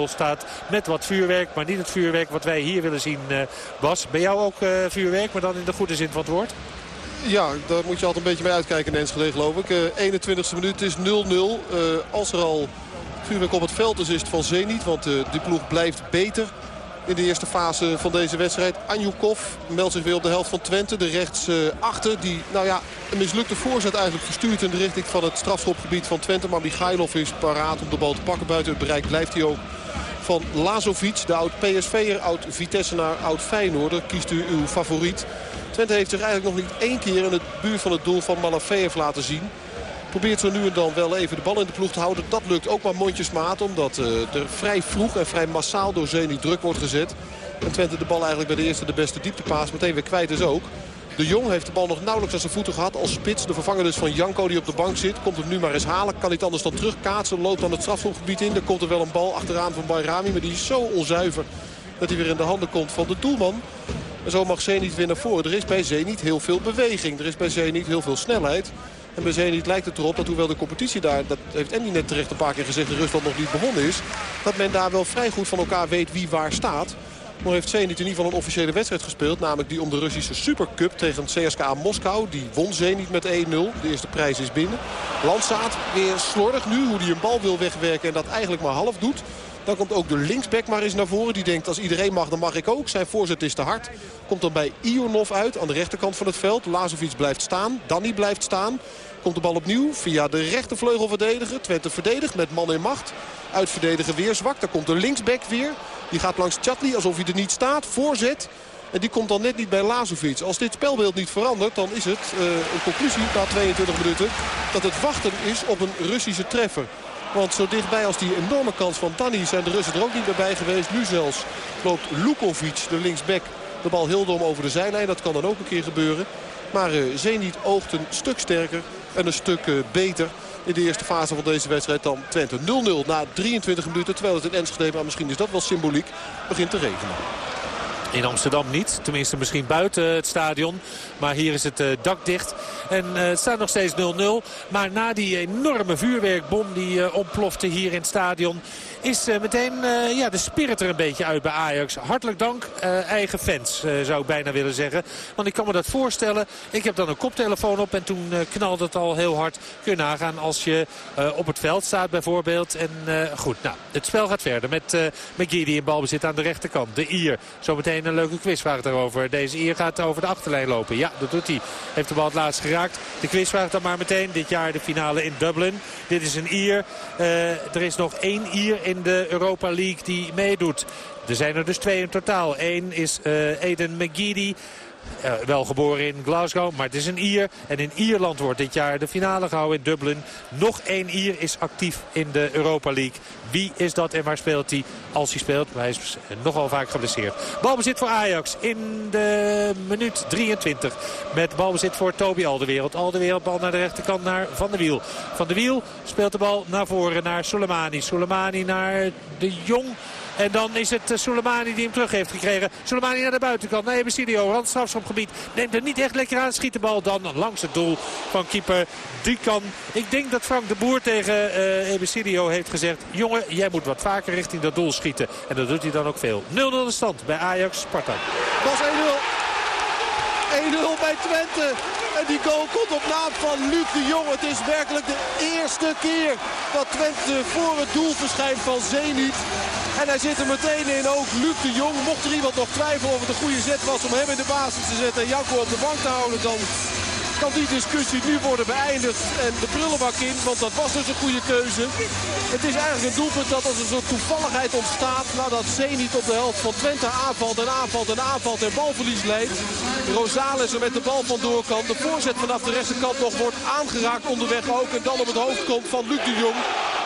0-0 staat. Met wat vuurwerk, maar niet het vuurwerk wat wij hier willen zien Bas. Bij jou ook vuurwerk, maar dan in de goede zin van het woord? Ja, daar moet je altijd een beetje mee uitkijken in Enschede geloof ik. Uh, 21e minuut, is 0-0. Uh, als er al vuurwerk op het veld is, is het van Zenit. Want uh, die ploeg blijft beter in de eerste fase van deze wedstrijd. Anjukov meldt zich weer op de helft van Twente. De rechtsachter uh, die nou ja, een mislukte voorzet eigenlijk verstuurt in de richting van het strafschopgebied van Twente. Maar Michailov is paraat om de bal te pakken. Buiten het bereik blijft hij ook van Lazovic. De oud-PSV'er, oud-Vitessenaar, oud-Feyenoorder. Kiest u uw favoriet. Twente heeft zich eigenlijk nog niet één keer in het buurt van het doel van Malafeev laten zien. Probeert zo nu en dan wel even de bal in de ploeg te houden. Dat lukt ook maar mondjesmaat. Omdat uh, er vrij vroeg en vrij massaal door Zeni druk wordt gezet. En Twente de bal eigenlijk bij de eerste de beste dieptepaas meteen weer kwijt is ook. De Jong heeft de bal nog nauwelijks aan zijn voeten gehad als spits. De vervanger dus van Janko die op de bank zit. Komt hem nu maar eens halen. Kan niet anders dan terugkaatsen. Loopt dan het strafschopgebied in. Dan komt er wel een bal achteraan van Bayrami. Maar die is zo onzuiver dat hij weer in de handen komt van de doelman. En zo mag Zenit weer naar voren. Er is bij Zenit heel veel beweging. Er is bij Zenit heel veel snelheid. En bij Zenit lijkt het erop dat hoewel de competitie daar... dat heeft Andy net terecht een paar keer gezegd... de Rusland nog niet begonnen is... dat men daar wel vrij goed van elkaar weet wie waar staat. Maar heeft Zenit in ieder geval een officiële wedstrijd gespeeld. Namelijk die om de Russische Supercup tegen CSKA Moskou. Die won Zenit met 1-0. De eerste prijs is binnen. Landsaat weer slordig nu hoe hij een bal wil wegwerken en dat eigenlijk maar half doet. Dan komt ook de linksback maar eens naar voren. Die denkt als iedereen mag, dan mag ik ook. Zijn voorzet is te hard. Komt dan bij Ionov uit aan de rechterkant van het veld. Lazovic blijft staan. Danny blijft staan. Komt de bal opnieuw via de rechtervleugel verdedigen. Twente verdedigt met man in macht. Uitverdedigen weer zwak. Daar komt de linksback weer. Die gaat langs Chatli alsof hij er niet staat. Voorzet. En die komt dan net niet bij Lazovic. Als dit spelbeeld niet verandert, dan is het uh, een conclusie na 22 minuten... dat het wachten is op een Russische treffer. Want zo dichtbij als die enorme kans van Danny zijn de Russen er ook niet meer bij geweest. Nu zelfs loopt Lukovic, de linksback, de bal heel dom over de zijlijn. Dat kan dan ook een keer gebeuren. Maar uh, Zenit oogt een stuk sterker en een stuk uh, beter in de eerste fase van deze wedstrijd dan Twente. 0-0 na 23 minuten, terwijl het in Enschede, maar misschien is dat wel symboliek, begint te regenen. In Amsterdam niet. Tenminste misschien buiten het stadion. Maar hier is het uh, dak dicht. En uh, het staat nog steeds 0-0. Maar na die enorme vuurwerkbom die uh, ontplofte hier in het stadion is meteen ja, de spirit er een beetje uit bij Ajax. Hartelijk dank, eigen fans, zou ik bijna willen zeggen. Want ik kan me dat voorstellen. Ik heb dan een koptelefoon op en toen knalde het al heel hard. Kun je nagaan als je op het veld staat bijvoorbeeld. En goed, nou, het spel gaat verder met uh, McGee die in balbezit aan de rechterkant. De Ier, zometeen een leuke quizvraag daarover. Deze Ier gaat over de achterlijn lopen. Ja, dat doet hij. Heeft de bal het laatst geraakt. De quizvraag dan maar meteen. Dit jaar de finale in Dublin. Dit is een Ier. er is nog één Ier in de Europa League die meedoet. Er zijn er dus twee in totaal. Eén is uh, Eden McGeady. Uh, wel geboren in Glasgow, maar het is een Ier. En in Ierland wordt dit jaar de finale gehouden in Dublin. Nog één Ier is actief in de Europa League. Wie is dat en waar speelt hij als hij speelt? Hij is nogal vaak geblesseerd. Balbezit voor Ajax in de minuut 23. Met balbezit voor Toby Alderwereld. Alderwereld bal naar de rechterkant naar Van der Wiel. Van der Wiel speelt de bal naar voren naar Soleimani. Soleimani naar de Jong. En dan is het eh, Soleimani die hem terug heeft gekregen. Soleimani naar de buitenkant. Naar Ebesidio. Randstrafschopgebied. Neemt er niet echt lekker aan. Schiet de bal dan langs het doel van keeper kan. Ik denk dat Frank de Boer tegen uh, heeft gezegd... jongen, jij moet wat vaker richting dat doel schieten. En dat doet hij dan ook veel. 0-0 de stand bij Ajax Sparta. Was 1-0. 1-0 bij Twente. En die goal komt op naam van Luc de Jong. Het is werkelijk de eerste keer dat Twente voor het doel verschijnt van Zenit. En hij zit er meteen in, ook Luc de Jong. Mocht er iemand nog twijfelen of het een goede zet was om hem in de basis te zetten en Janko op de bank te houden, dan kan die discussie nu worden beëindigd. En de prullenbak in, want dat was dus een goede keuze. Het is eigenlijk een doelpunt dat als een soort toevalligheid ontstaat... nadat Zenit op de helft van Twente aanvalt en aanvalt en aanvalt en balverlies leidt. Rosales er met de bal vandoor kan. De voorzet vanaf de rechterkant nog wordt aangeraakt onderweg ook. En dan op het hoofd komt van Luc de Jong.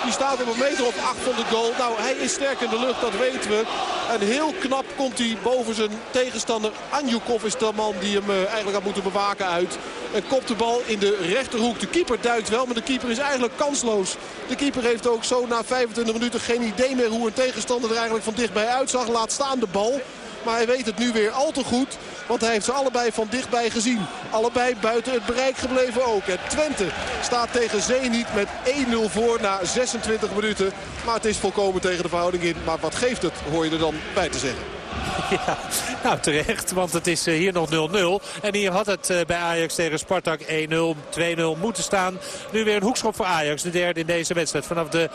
Die staat op een meter of acht van de goal. Nou, hij is sterk in de lucht, dat weten we. En heel knap komt hij boven zijn tegenstander. Anjukov is de man die hem eh, eigenlijk had moeten bewaken uit. En kopt de bal in de rechterhoek. De keeper duikt wel, maar de keeper is eigenlijk kansloos. De keeper heeft ook zo na 25 minuten geen idee meer hoe een tegenstander er eigenlijk van dichtbij uitzag. Laat staan de bal. Maar hij weet het nu weer al te goed. Want hij heeft ze allebei van dichtbij gezien. Allebei buiten het bereik gebleven ook. En Twente staat tegen Zenit met 1-0 voor na 26 minuten. Maar het is volkomen tegen de verhouding in. Maar wat geeft het, hoor je er dan bij te zeggen. *laughs* Ja, nou terecht, want het is eh, hier nog 0-0. En hier had het eh, bij Ajax tegen Spartak 1-0, 2-0 moeten staan. Nu weer een hoekschop voor Ajax, de derde in deze wedstrijd. Vanaf de,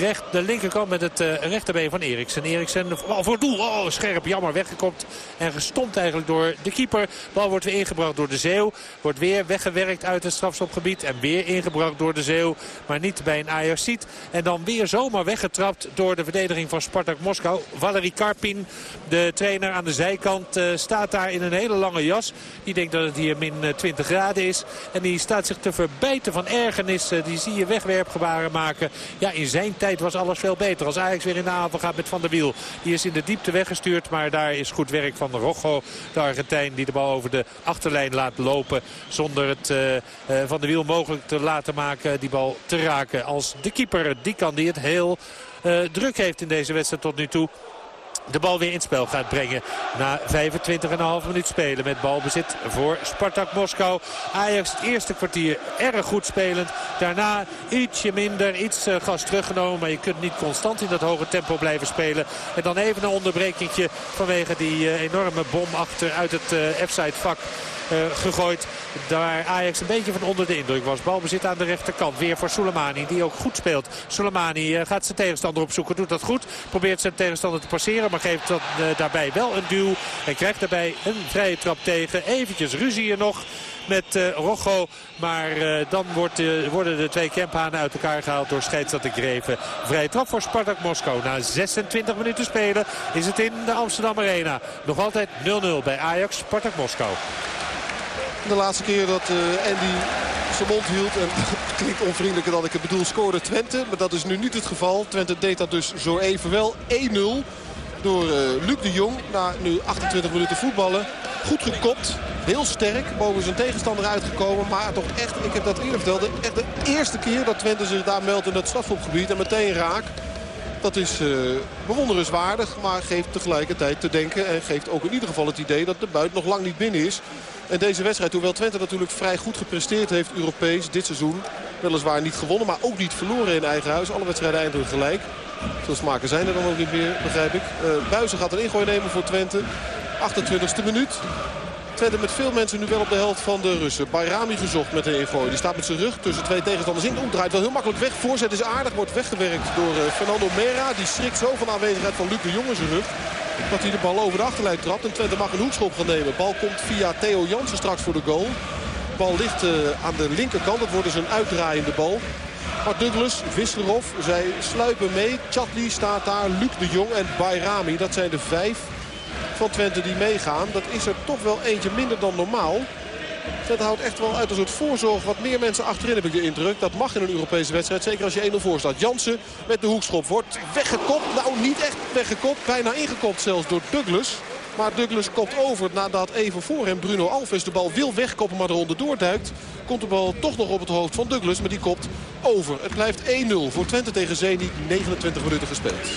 recht, de linkerkant met het uh, rechterbeen van Eriksen. Eriksen oh, voor doel, oh, scherp, jammer, weggekopt. En gestompt eigenlijk door de keeper. Bal wordt weer ingebracht door de Zeeuw. Wordt weer weggewerkt uit het strafschopgebied. En weer ingebracht door de Zeeuw. Maar niet bij een ajax -ziet. En dan weer zomaar weggetrapt door de verdediging van Spartak Moskou. Valery Karpin, de trainer aan de zijkant uh, staat daar in een hele lange jas. Die denkt dat het hier min 20 eh, graden is. En die staat zich te verbijten van ergernis. Uh, die zie je wegwerpgebaren maken. Ja, in zijn tijd was alles veel beter. Als Ajax weer in de aanval gaat met Van der Wiel. Die is in de diepte weggestuurd. Maar daar is goed werk van Rojo, de Argentijn. Die de bal over de achterlijn laat lopen. Zonder het Van der Wiel mogelijk te laten maken die bal te raken. Als de keeper, die kan die het heel... druk heeft in deze wedstrijd tot nu toe de bal weer in spel gaat brengen. Na 25,5 minuut spelen met balbezit voor Spartak Moskou. Ajax het eerste kwartier erg goed spelend. Daarna ietsje minder, iets uh, gas teruggenomen. Maar je kunt niet constant in dat hoge tempo blijven spelen. En dan even een onderbrekingje vanwege die uh, enorme bom achter uit het uh, F-side vak. Eh, gegooid. Daar Ajax een beetje van onder de indruk was. Balbezit aan de rechterkant. Weer voor Soleimani die ook goed speelt. Soleimani gaat zijn tegenstander opzoeken. Doet dat goed. Probeert zijn tegenstander te passeren. Maar geeft dat, uh, daarbij wel een duw. En krijgt daarbij een vrije trap tegen. Eventjes ruzie hier nog met uh. Maar uh, dan wordt, worden de twee Kemphanen uit elkaar gehaald door scheidsrechter Greven. Vrije trap voor Spartak Moskou. Na 26 minuten spelen is het in de Amsterdam Arena. Nog altijd 0-0 bij Ajax Spartak Moskou. De laatste keer dat Andy zijn mond hield. En *laughs* het klinkt onvriendelijker dan ik het bedoel. Scoorde Twente. Maar dat is nu niet het geval. Twente deed dat dus zo even wel. 1-0 door uh, Luc de Jong. Na nu 28 minuten voetballen. Goed gekopt. Heel sterk. Boven zijn tegenstander uitgekomen. Maar toch echt, ik heb dat eerder verteld. Echt de eerste keer dat Twente zich daar meldt in het strafschopgebied. En meteen raak. Dat is uh, bewonderenswaardig, maar geeft tegelijkertijd te denken... en geeft ook in ieder geval het idee dat de buit nog lang niet binnen is. En deze wedstrijd, hoewel Twente natuurlijk vrij goed gepresteerd heeft Europees dit seizoen. Weliswaar niet gewonnen, maar ook niet verloren in eigen huis. Alle wedstrijden eindigen gelijk. Veel smaken zijn er dan ook niet meer, begrijp ik. Uh, Buizen gaat een ingooi nemen voor Twente. 28e minuut. Twente met veel mensen nu wel op de helft van de Russen. Bayrami gezocht met een ingooi. Die staat met zijn rug tussen twee tegenstanders in. Oeh, draait wel heel makkelijk weg. Voorzet is aardig. Wordt weggewerkt door uh, Fernando Mera. Die schrikt zo van de aanwezigheid van Luc de Jong in zijn rug. Dat hij de bal over de achterlijn trapt. En Twente mag een hoekschop gaan nemen. Bal komt via Theo Jansen straks voor de goal. Bal ligt uh, aan de linkerkant. Dat wordt dus een uitdraaiende bal. Maar Douglas, Visserov, zij sluipen mee. Chatli staat daar, Luc de Jong en Bayrami. Dat zijn de vijf van Twente die meegaan. Dat is er toch wel eentje minder dan normaal. Twente houdt echt wel uit een soort voorzorg wat meer mensen achterin heb ik de indruk. Dat mag in een Europese wedstrijd, zeker als je 1-0 voor staat. Jansen met de hoekschop wordt weggekopt. Nou, niet echt weggekopt, bijna ingekopt zelfs door Douglas. Maar Douglas kopt over nadat even voor hem Bruno Alves de bal wil wegkoppen maar eronder doorduikt. Komt de bal toch nog op het hoofd van Douglas, maar die kopt over. Het blijft 1-0 voor Twente tegen Zenit, 29 minuten gespeeld.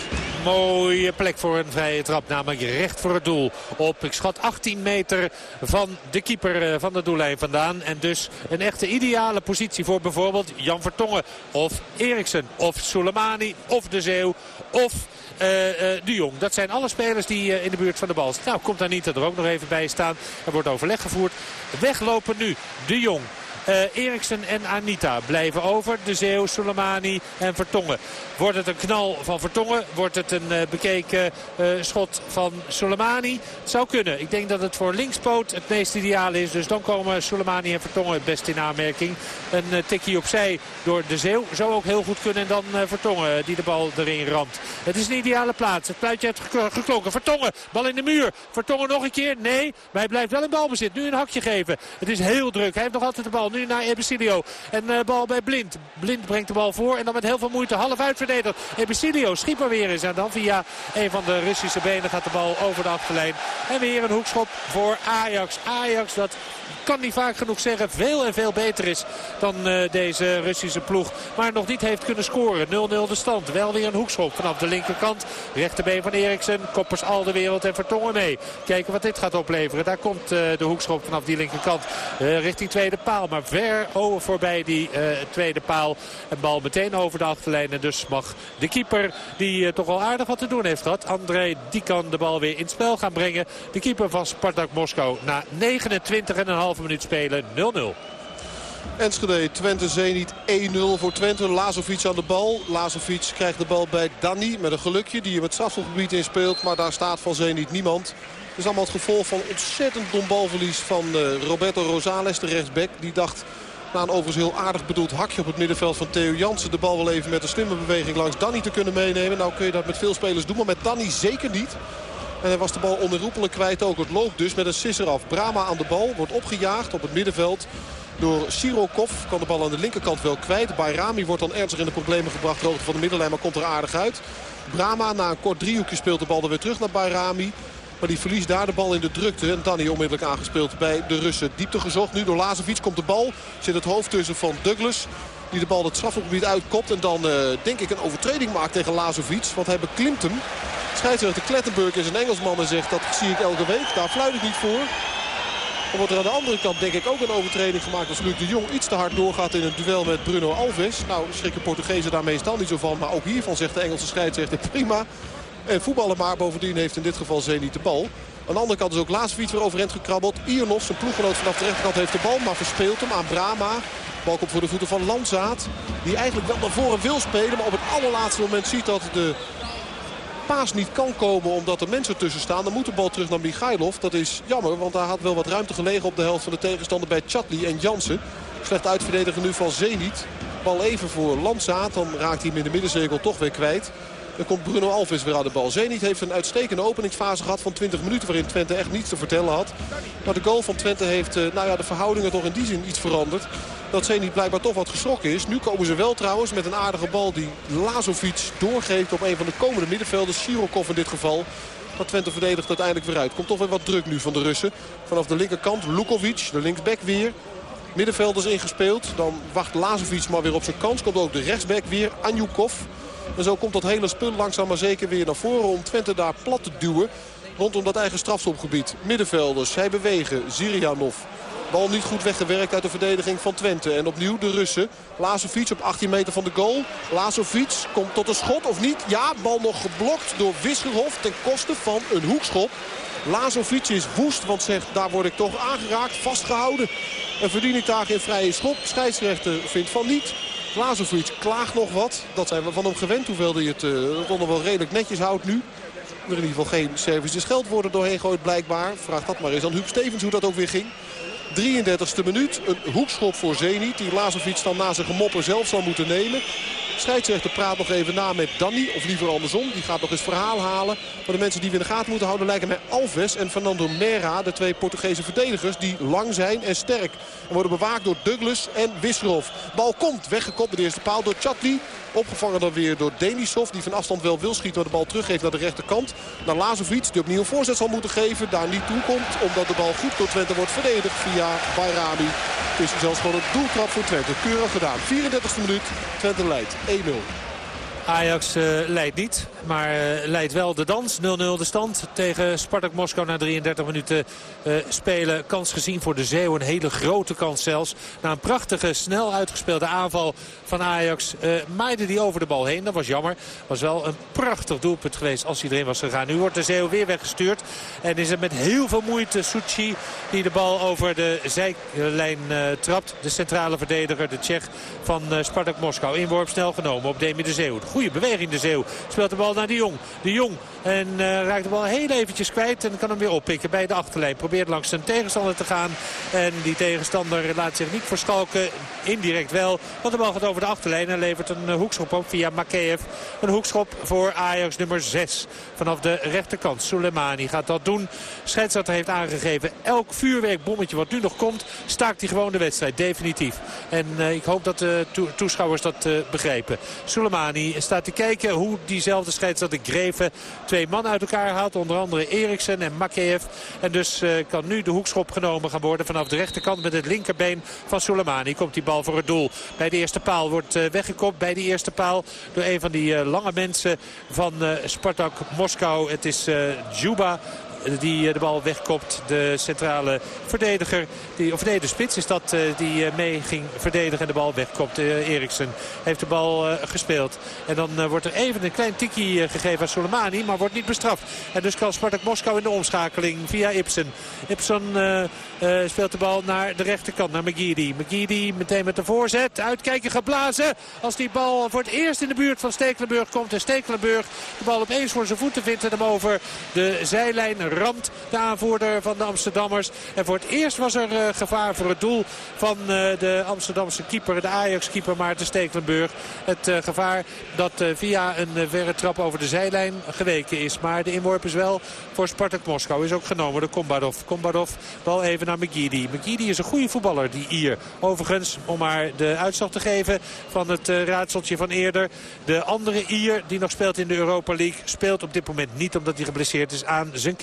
Mooie plek voor een vrije trap, namelijk recht voor het doel. Op, ik schat, 18 meter van de keeper eh, van de doellijn vandaan. En dus een echte ideale positie voor bijvoorbeeld Jan Vertongen of Eriksen of Soleimani of De Zeeuw of... Uh, uh, de Jong. Dat zijn alle spelers die uh, in de buurt van de bal staan. Nou, komt Anita er ook nog even bij staan. Er wordt overleg gevoerd. Weglopen nu De Jong. Uh, Eriksen en Anita blijven over. De Zeeuw, Soleimani en Vertongen. Wordt het een knal van Vertongen? Wordt het een uh, bekeken uh, schot van Soleimani? Het zou kunnen. Ik denk dat het voor linkspoot het meest ideaal is. Dus dan komen Soleimani en Vertongen best in aanmerking. Een tikje opzij door De Zeeuw zou ook heel goed kunnen. En dan Vertongen die de bal erin ramt. Het is een ideale plaats. Het fluitje heeft geklonken. Vertongen, bal in de muur. Vertongen nog een keer. Nee, maar hij blijft wel in balbezit. Nu een hakje geven. Het is heel druk. Hij heeft nog altijd de bal nu naar Ebesilio. En uh, bal bij Blind. Blind brengt de bal voor. En dan met heel veel moeite half uitverdedigd. Ebesilio schiet maar weer eens. En dan via een van de Russische benen gaat de bal over de achterlijn. En weer een hoekschop voor Ajax. Ajax dat kan niet vaak genoeg zeggen, veel en veel beter is dan uh, deze Russische ploeg. Maar nog niet heeft kunnen scoren. 0-0 de stand. Wel weer een hoekschop vanaf de linkerkant. Rechterbeen van Eriksen. Koppers al de wereld en Vertongen mee. Kijken wat dit gaat opleveren. Daar komt uh, de hoekschop vanaf die linkerkant uh, richting tweede paal. Maar ver over voorbij die tweede paal. En bal meteen over de achterlijn. En dus mag de keeper, die toch al aardig wat te doen heeft gehad. André, die kan de bal weer in spel gaan brengen. De keeper van Spartak Moskou na 29,5 minuut spelen 0-0. Enschede, Twente, Zenit 1-0 voor Twente. Lazovic aan de bal. Lazovic krijgt de bal bij Danny met een gelukje die hem het strafschopgebied inspeelt. Maar daar staat van Zenit niemand. Het is allemaal het gevolg van ontzettend dom balverlies van uh, Roberto Rosales, de rechtsback. Die dacht na een overigens heel aardig bedoeld hakje op het middenveld van Theo Jansen... de bal wel even met een slimme beweging langs Danny te kunnen meenemen. Nou kun je dat met veel spelers doen, maar met Danny zeker niet. En hij was de bal onherroepelijk kwijt ook. Het loopt dus met een sisser af. Brama aan de bal, wordt opgejaagd op het middenveld door Sirokov. Kan de bal aan de linkerkant wel kwijt. Bayrami wordt dan ernstig in de problemen gebracht. Hoogte van de middenlijn, maar komt er aardig uit. Brama na een kort driehoekje speelt de bal er weer terug naar Bayrami. Maar die verliest daar de bal in de drukte. En Danny onmiddellijk aangespeeld bij de Russen. Diepte gezocht. Nu door Lazovic komt de bal. Zit het hoofd tussen van Douglas. Die de bal het strafgebied uitkopt. En dan uh, denk ik een overtreding maakt tegen Lazovic. Want hij beklimt hem. Scheidsrechter Klettenburg is een Engelsman en zegt dat zie ik elke week. Daar fluit ik niet voor. Dan wordt er aan de andere kant denk ik ook een overtreding gemaakt als Luc de Jong iets te hard doorgaat in een duel met Bruno Alves. Nou schrikken Portugezen daar meestal niet zo van. Maar ook hiervan zegt de Engelse scheidsrechter prima. En voetballen maar bovendien heeft in dit geval Zenit de bal. Aan de andere kant is ook Laasviet weer overeind gekrabbeld. Iernos, zijn ploeggenoot vanaf de rechterkant, heeft de bal. Maar verspeelt hem aan Brama. Bal komt voor de voeten van Lanzaat. Die eigenlijk wel naar voren wil spelen. Maar op het allerlaatste moment ziet dat de paas niet kan komen omdat er mensen tussen staan. Dan moet de bal terug naar Michailov. Dat is jammer, want daar had wel wat ruimte gelegen op de helft van de tegenstander bij Chatli en Jansen. Slecht uitverdedigen nu van Zenit. Bal even voor Lanzaat. Dan raakt hij hem in de middencirkel toch weer kwijt. Dan komt Bruno Alves weer aan de bal. Zenit heeft een uitstekende openingsfase gehad van 20 minuten... waarin Twente echt niets te vertellen had. Maar de goal van Twente heeft nou ja, de verhoudingen toch in die zin iets veranderd. Dat Zenit blijkbaar toch wat geschrokken is. Nu komen ze wel trouwens met een aardige bal die Lazovic doorgeeft op een van de komende middenvelders. Sirokov in dit geval. Maar Twente verdedigt uiteindelijk weer uit. Komt toch weer wat druk nu van de Russen. Vanaf de linkerkant Lukovic, de linksback weer. Middenvelders ingespeeld. Dan wacht Lazovic maar weer op zijn kans. Komt ook de rechtsback weer, Anjukov. En zo komt dat hele spul langzaam maar zeker weer naar voren om Twente daar plat te duwen. Rondom dat eigen strafschopgebied. Middenvelders, zij bewegen. Zirianov. Bal niet goed weggewerkt uit de verdediging van Twente. En opnieuw de Russen. Lazovic op 18 meter van de goal. Lazovic komt tot een schot of niet? Ja, bal nog geblokt door Wisgerhof ten koste van een hoekschop. Lazovic is woest, want zegt daar word ik toch aangeraakt, vastgehouden. En verdien ik daar geen vrije schop. Scheidsrechter vindt van niet. Lazovic klaagt nog wat. Dat zijn we van hem gewend, hoewel hij het uh, wel redelijk netjes houdt nu. Er in ieder geval geen service scheldwoorden doorheen gooit blijkbaar. Vraag dat maar eens aan Huub Stevens hoe dat ook weer ging. 33e minuut. Een hoekschop voor Zenit. Die Lazovic dan na zijn gemopper zelf zal moeten nemen. Scheidsrechter praat nog even na met Danny. Of liever andersom. Die gaat nog eens verhaal halen. Maar de mensen die we in de gaten moeten houden lijken mij Alves en Fernando Mera. De twee Portugese verdedigers die lang zijn en sterk. En worden bewaakt door Douglas en Wisserov. Bal komt weggekopt bij de eerste paal door Chatli. Opgevangen dan weer door Denisov. Die van afstand wel wil schieten. Maar de bal teruggeeft naar de rechterkant. Naar Lazovic. Die opnieuw een voorzet zal moeten geven. Daar niet toe komt. Omdat de bal goed door Twente wordt verdedigd via Bayrami. Het is zelfs gewoon een doeltrap voor Twente. Keurig gedaan. 34e minuut. Twente leidt 1-0. Ajax uh, leidt niet, maar uh, leidt wel de dans. 0-0 de stand tegen Spartak Moskou na 33 minuten uh, spelen. Kans gezien voor de Zeeuw, een hele grote kans zelfs. Na een prachtige, snel uitgespeelde aanval van Ajax maaide die over de bal heen. Dat was jammer. Was wel een prachtig doelpunt geweest als hij erin was gegaan. Nu wordt de Zeeuw weer weggestuurd. En is het met heel veel moeite Suchi die de bal over de zijlijn trapt. De centrale verdediger, de Tsjech van Spartak Moskou. Inworp snel genomen op Demi de Zeeuw. Goede beweging de Zeeuw. Speelt de bal naar de Jong. De Jong en uh, raakt de bal heel eventjes kwijt. En kan hem weer oppikken bij de achterlijn. Probeert langs zijn tegenstander te gaan. En die tegenstander laat zich niet verschalken. Indirect wel. Want de bal gaat over de achterlijn. En levert een uh, hoekschop op via Makeev. Een hoekschop voor Ajax nummer 6. Vanaf de rechterkant. Soleimani gaat dat doen. Scheidsrechter heeft aangegeven. Elk vuurwerkbommetje wat nu nog komt. Staakt hij gewoon de wedstrijd. Definitief. En uh, ik hoop dat de toeschouwers dat begrijpen. Soleimani staat te kijken hoe diezelfde scheidsrechter Greven twee man uit elkaar haalt. Onder andere Eriksen en Makeev. En dus uh, kan nu de hoekschop genomen gaan worden vanaf de rechterkant met het linkerbeen van Soleimani. Komt die bal voor het doel. Bij de eerste paal wordt uh, weggekopt. Bij de eerste paal door een van die uh, lange mensen van Spartak Moskou. Het is Juba die de bal wegkopt. De centrale verdediger, die, of nee, de spits is dat, die mee ging verdedigen en de bal wegkopt. Eriksen heeft de bal gespeeld. En dan wordt er even een klein tikkie gegeven aan Soleimani, maar wordt niet bestraft. En dus kan Spartak Moskou in de omschakeling via Ibsen. Ibsen speelt de bal naar de rechterkant, naar McGeady. McGeady meteen met de voorzet. Uitkijken geblazen. Als die bal voor het eerst in de buurt van Stekelenburg komt. En Stekelenburg de bal opeens voor zijn voeten vindt. En hem over de zijlijn de aanvoerder van de Amsterdammers. En voor het eerst was er uh, gevaar voor het doel van de Amsterdamse keeper. De Ajax-keeper Maarten Stekelenburg. Het gevaar dat via een verre trap over de zijlijn geweken is. Maar de inworp is wel voor Spartak Moskou. Is ook genomen door Kombadov. Kombadov bal even naar McGeady. McGeady is een goede voetballer, die Ier. Overigens, om maar de uitslag te geven van het raadseltje van eerder. De andere Ier die nog speelt in de Europa League... speelt op dit moment niet omdat hij geblesseerd is aan zijn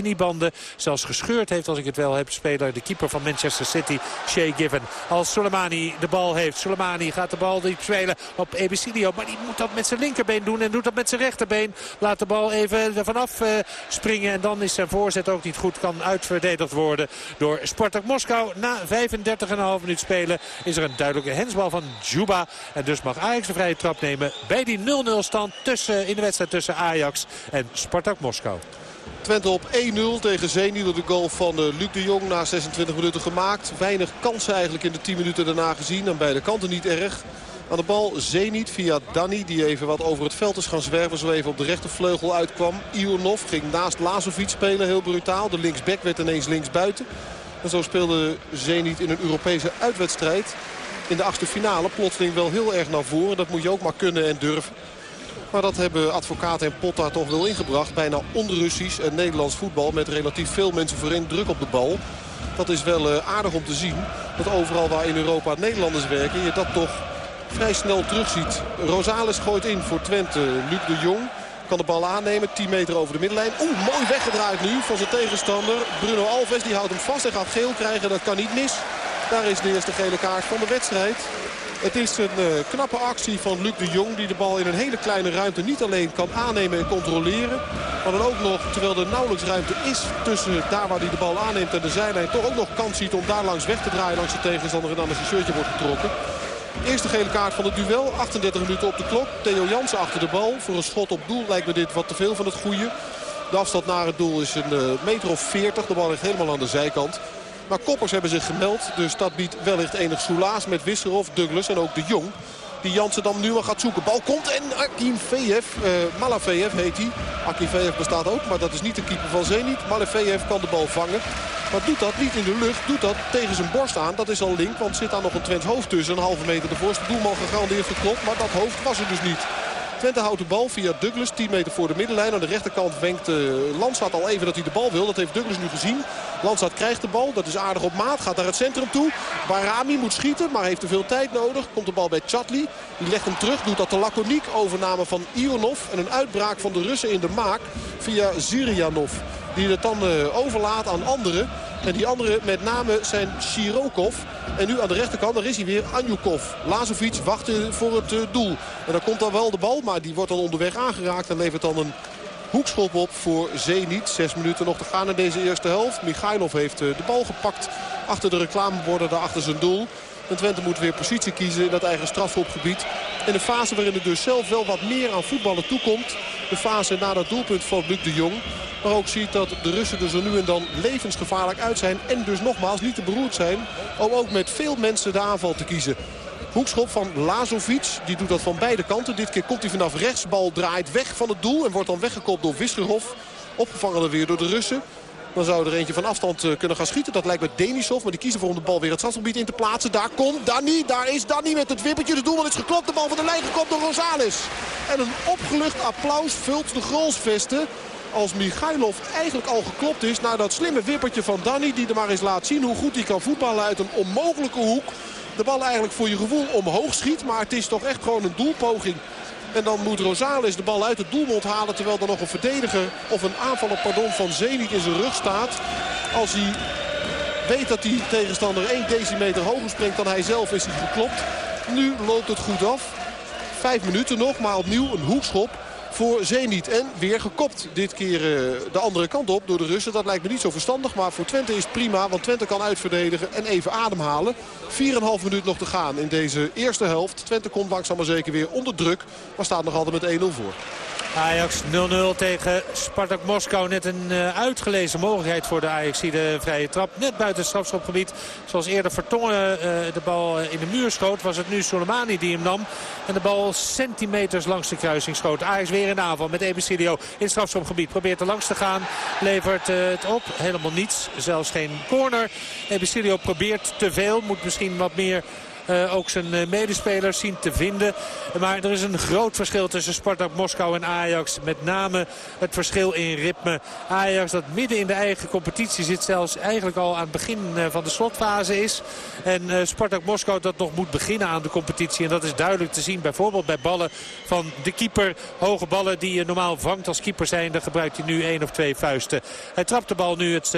Zelfs gescheurd heeft, als ik het wel heb, speler. De keeper van Manchester City, Shea Given. Als Soleimani de bal heeft. Soleimani gaat de bal niet spelen op Ebicidio. Maar die moet dat met zijn linkerbeen doen en doet dat met zijn rechterbeen. Laat de bal even er vanaf uh, springen. En dan is zijn voorzet ook niet goed. Kan uitverdedigd worden door Spartak Moskou. Na 35,5 minuut spelen is er een duidelijke hensbal van Juba. En dus mag Ajax de vrije trap nemen bij die 0-0 stand tussen, in de wedstrijd tussen Ajax en Spartak Moskou. Twente op 1-0 tegen door de goal van uh, Luc de Jong na 26 minuten gemaakt. Weinig kansen eigenlijk in de 10 minuten daarna gezien. Aan beide kanten niet erg. Aan de bal Zenit via Danny die even wat over het veld is gaan zwerven. Zo even op de rechtervleugel uitkwam. Ionov ging naast Lazovic spelen, heel brutaal. De linksback werd ineens linksbuiten. En zo speelde Zenit in een Europese uitwedstrijd. In de achtste finale plotseling wel heel erg naar voren. Dat moet je ook maar kunnen en durven. Maar dat hebben advocaten en Pot daar toch wel ingebracht. Bijna onrussisch en Nederlands voetbal met relatief veel mensen voorin druk op de bal. Dat is wel uh, aardig om te zien. Dat overal waar in Europa Nederlanders werken je dat toch vrij snel terugziet. Rosales gooit in voor Twente. Luc de Jong kan de bal aannemen. 10 meter over de middenlijn. Oeh, mooi weggedraaid nu van zijn tegenstander. Bruno Alves die houdt hem vast en gaat geel krijgen. Dat kan niet mis. Daar is de eerste gele kaart van de wedstrijd. Het is een uh, knappe actie van Luc de Jong. Die de bal in een hele kleine ruimte niet alleen kan aannemen en controleren. Maar dan ook nog, terwijl er nauwelijks ruimte is tussen daar waar hij de bal aanneemt en de zijlijn. Toch ook nog kans ziet om daar langs weg te draaien langs de tegenstander. En dan een shirtje wordt getrokken. Eerste gele kaart van het duel. 38 minuten op de klok. Theo Jansen achter de bal. Voor een schot op doel lijkt me dit wat te veel van het goede. De afstand naar het doel is een uh, meter of 40. De bal ligt helemaal aan de zijkant. Maar koppers hebben zich gemeld. Dus dat biedt wellicht enig soelaas met Wisserov, Douglas en ook de Jong. Die Jansen dan nu al gaat zoeken. Bal komt en Akinfeev, uh, Malafeev heet hij. Akinfeev bestaat ook, maar dat is niet de keeper van Zenit. Malafeev kan de bal vangen. Maar doet dat niet in de lucht, doet dat tegen zijn borst aan. Dat is al link, want zit daar nog een Twents hoofd tussen. Een halve meter de voorste doelman gegarandeerd geklopt. Maar dat hoofd was er dus niet. Twente houdt de bal via Douglas, 10 meter voor de middenlijn. Aan de rechterkant wenkt uh, Landstad al even dat hij de bal wil. Dat heeft Douglas nu gezien. Landstad krijgt de bal, dat is aardig op maat. Gaat naar het centrum toe. Barami moet schieten, maar heeft te veel tijd nodig. Komt de bal bij Chatli. Die legt hem terug, doet dat te laconiek. Overname van Ionov en een uitbraak van de Russen in de maak via Zirianov. Die het dan overlaat aan anderen. En die anderen met name zijn Shirokov. En nu aan de rechterkant, daar is hij weer, Anjukov. Lazovic wacht voor het uh, doel. En dan komt dan wel de bal, maar die wordt dan onderweg aangeraakt. En levert dan een hoekschop op voor Zenit. Zes minuten nog te gaan in deze eerste helft. Michailov heeft uh, de bal gepakt achter de reclameborden, daar achter zijn doel. En Twente moet weer positie kiezen in dat eigen strafschopgebied. In een fase waarin het dus zelf wel wat meer aan voetballen toekomt. De fase na dat doelpunt van Luc de Jong. Maar ook ziet dat de Russen dus er nu en dan levensgevaarlijk uit zijn. En dus nogmaals niet te beroerd zijn om ook met veel mensen de aanval te kiezen. Hoekschop van Lazovic. Die doet dat van beide kanten. Dit keer komt hij vanaf rechts. Bal draait weg van het doel. En wordt dan weggekopt door Visserov. Opgevangen weer door de Russen. Dan zou er eentje van afstand eh, kunnen gaan schieten. Dat lijkt bij Denisov. Maar die kiezen voor om de bal weer het stadsgebied in te plaatsen. Daar komt Dani. Daar is Dani met het wippertje. De doelman is geklopt. De bal van de lijn gekopt door Rosales. En een opgelucht applaus vult de grolsvesten als Michailov eigenlijk al geklopt is... naar dat slimme wippertje van Danny... die er maar eens laat zien hoe goed hij kan voetballen uit een onmogelijke hoek. De bal eigenlijk voor je gevoel omhoog schiet. Maar het is toch echt gewoon een doelpoging. En dan moet Rosales de bal uit het doelmond halen... terwijl er nog een verdediger of een aanvaller pardon, van Zenit in zijn rug staat. Als hij weet dat die tegenstander 1 decimeter hoger springt dan hij zelf is hij geklopt. Nu loopt het goed af. Vijf minuten nog, maar opnieuw een hoekschop voor Zenit. En weer gekopt dit keer uh, de andere kant op door de Russen. Dat lijkt me niet zo verstandig, maar voor Twente is prima. Want Twente kan uitverdedigen en even ademhalen. 4,5 minuut nog te gaan in deze eerste helft. Twente komt langzaam maar zeker weer onder druk. Maar staat nog altijd met 1-0 voor. Ajax 0-0 tegen Spartak Moskou. Net een uh, uitgelezen mogelijkheid voor de Ajax. de vrije trap net buiten het strafschopgebied. Zoals eerder Vertongen uh, de bal in de muur schoot. Was het nu Soleimani die hem nam. En de bal centimeters langs de kruising schoot. Ajax weer in de aanval met Ebicidio in het strafschopgebied. Probeert er langs te gaan. Levert het op. Helemaal niets. Zelfs geen corner. Ebicidio probeert te veel. Moet misschien wat meer uh, ook zijn uh, medespelers zien te vinden. Maar er is een groot verschil tussen Spartak Moskou en Ajax. Met name het verschil in ritme. Ajax dat midden in de eigen competitie zit. Zelfs eigenlijk al aan het begin uh, van de slotfase is. En Spartak Moskou dat nog moet beginnen aan de competitie. En dat is duidelijk te zien bijvoorbeeld bij ballen van de keeper. Hoge ballen die je normaal vangt als keeper zijn. Dan gebruikt hij nu één of twee vuisten. Hij trapt de bal nu het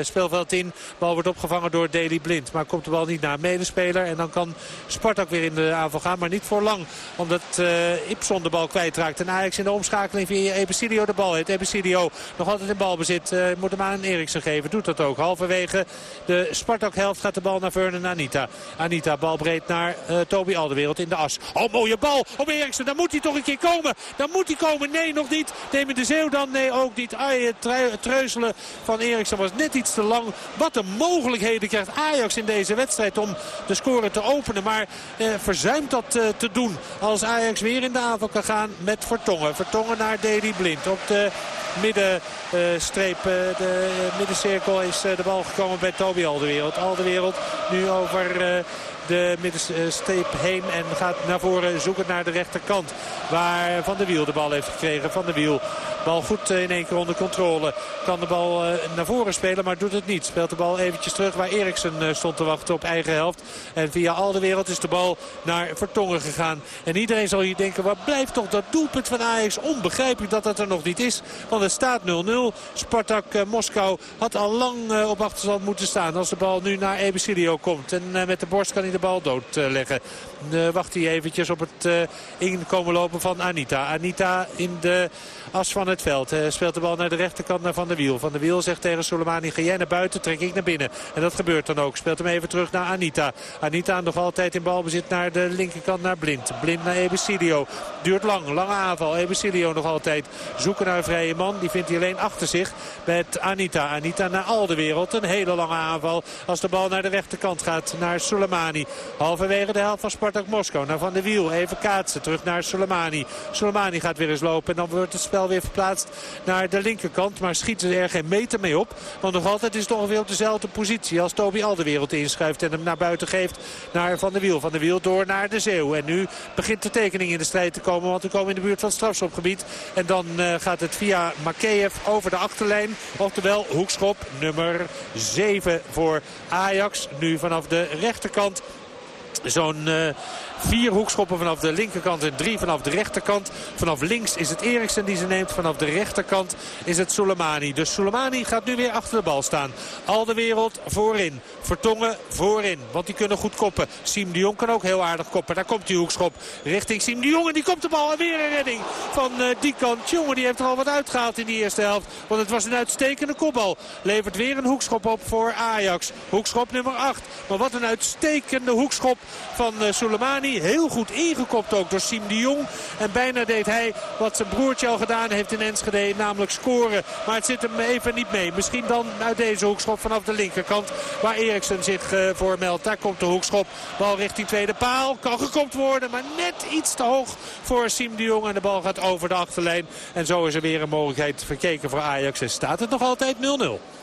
speelveld in. De bal wordt opgevangen door Deli Blind. Maar komt de bal niet naar een medespeler. En dan kan Spartak weer in de aanval gaan. Maar niet voor lang. Omdat uh, Ipson de bal kwijtraakt. En Ajax in de omschakeling via Ebesidio de bal heeft. Ebesidio nog altijd in balbezit. Uh, moet hem aan Eriksen geven. Doet dat ook. Halverwege de Spartak helft gaat de bal naar Vernon Anita. Anita bal breed naar uh, Toby Alderwereld in de as. Oh mooie bal op Eriksen. Dan moet hij toch een keer komen. Dan moet hij komen. Nee nog niet. Neem de Zeeuw dan. Nee ook niet. Ai, het treuzelen van Eriksen was net iets te lang. Wat een mogelijkheden krijgt Ajax in deze wedstrijd om de score te openen. Maar eh, verzuimt dat eh, te doen als Ajax weer in de aanval kan gaan met Vertongen. Vertongen naar Deli Blind op de middenstreep. Uh, de middencirkel is de bal gekomen bij Toby Alderwereld. Alderwereld nu over de middenstreep heen en gaat naar voren zoeken naar de rechterkant. Waar Van der Wiel de bal heeft gekregen. Van der Wiel, bal goed in één keer onder controle. Kan de bal naar voren spelen, maar doet het niet. Speelt de bal eventjes terug waar Eriksen stond te wachten op eigen helft. En via al de wereld is de bal naar Vertongen gegaan. En iedereen zal hier denken, waar blijft toch dat doelpunt van Ajax? Onbegrijpelijk dat dat er nog niet is. Want het staat 0-0. Spartak Moskou had al lang op achterstand moeten staan. Als de bal nu naar Ebicilio komt. En met de borst kan hij de bal doodleggen. Wacht hij eventjes op het inkomen lopen van Anita. Anita in de as van het Uh, speelt de bal naar de rechterkant naar Van der Wiel. Van der Wiel zegt tegen Soleimani, ga jij naar buiten, trek ik naar binnen. En dat gebeurt dan ook. Speelt hem even terug naar Anita. Anita nog altijd in balbezit naar de linkerkant naar Blind. Blind naar Ebicidio. Duurt lang, lange aanval. Ebicidio nog altijd zoeken naar een vrije man. Die vindt hij alleen achter zich met Anita. Anita naar Aldewereld. Een hele lange aanval als de bal naar de rechterkant gaat. Naar Soleimani. Halverwege de helft van Spartak Moskou. Naar Van der Wiel. Even kaatsen. Terug naar Soleimani. Soleimani gaat weer eens lopen. En dan wordt het spel weer verplaatst naar de linkerkant. Maar schieten er geen meter mee op. Want nog altijd is het ongeveer op dezelfde positie als Toby Alderwereld inschuift. En hem naar buiten geeft naar Van der Wiel. Van der Wiel door naar de Zeeuw. En nu begint de tekening in de strijd te komen. Want we komen in de buurt van het strafschopgebied. En dan uh, gaat het via Makeyev over de achterlijn. Oftewel hoekschop nummer 7 voor Ajax. Nu vanaf de rechterkant zo'n uh, vier hoekschoppen vanaf de linkerkant en drie vanaf de rechterkant. Vanaf links is het Eriksen die ze neemt. Vanaf de rechterkant is het Soleimani. Dus Soleimani gaat nu weer achter de bal staan. Al de wereld voorin. Vertongen voorin. Want die kunnen goed koppen. Siem de Jong kan ook heel aardig koppen. Daar komt die hoekschop richting Siem de Jong. En die komt de bal. En weer een redding van uh, die kant. Jongen die heeft er al wat uitgehaald in die eerste helft. Want het was een uitstekende kopbal. Levert weer een hoekschop op voor Ajax. Hoekschop nummer 8. Maar wat een uitstekende hoekschop van uh, Soleimani. Heel goed ingekopt ook door Siem de Jong. En bijna deed hij wat zijn broertje al gedaan heeft in Enschede. Namelijk scoren. Maar het zit hem even niet mee. Misschien dan uit deze hoekschop vanaf de linkerkant. Waar Eriksen zich uh, voor meldt. Daar komt de hoekschop. Bal richting tweede paal. Kan gekopt worden. Maar net iets te hoog voor Siem de Jong. En de bal gaat over de achterlijn. En zo is er weer een mogelijkheid verkeken voor Ajax. En staat het nog altijd 0-0.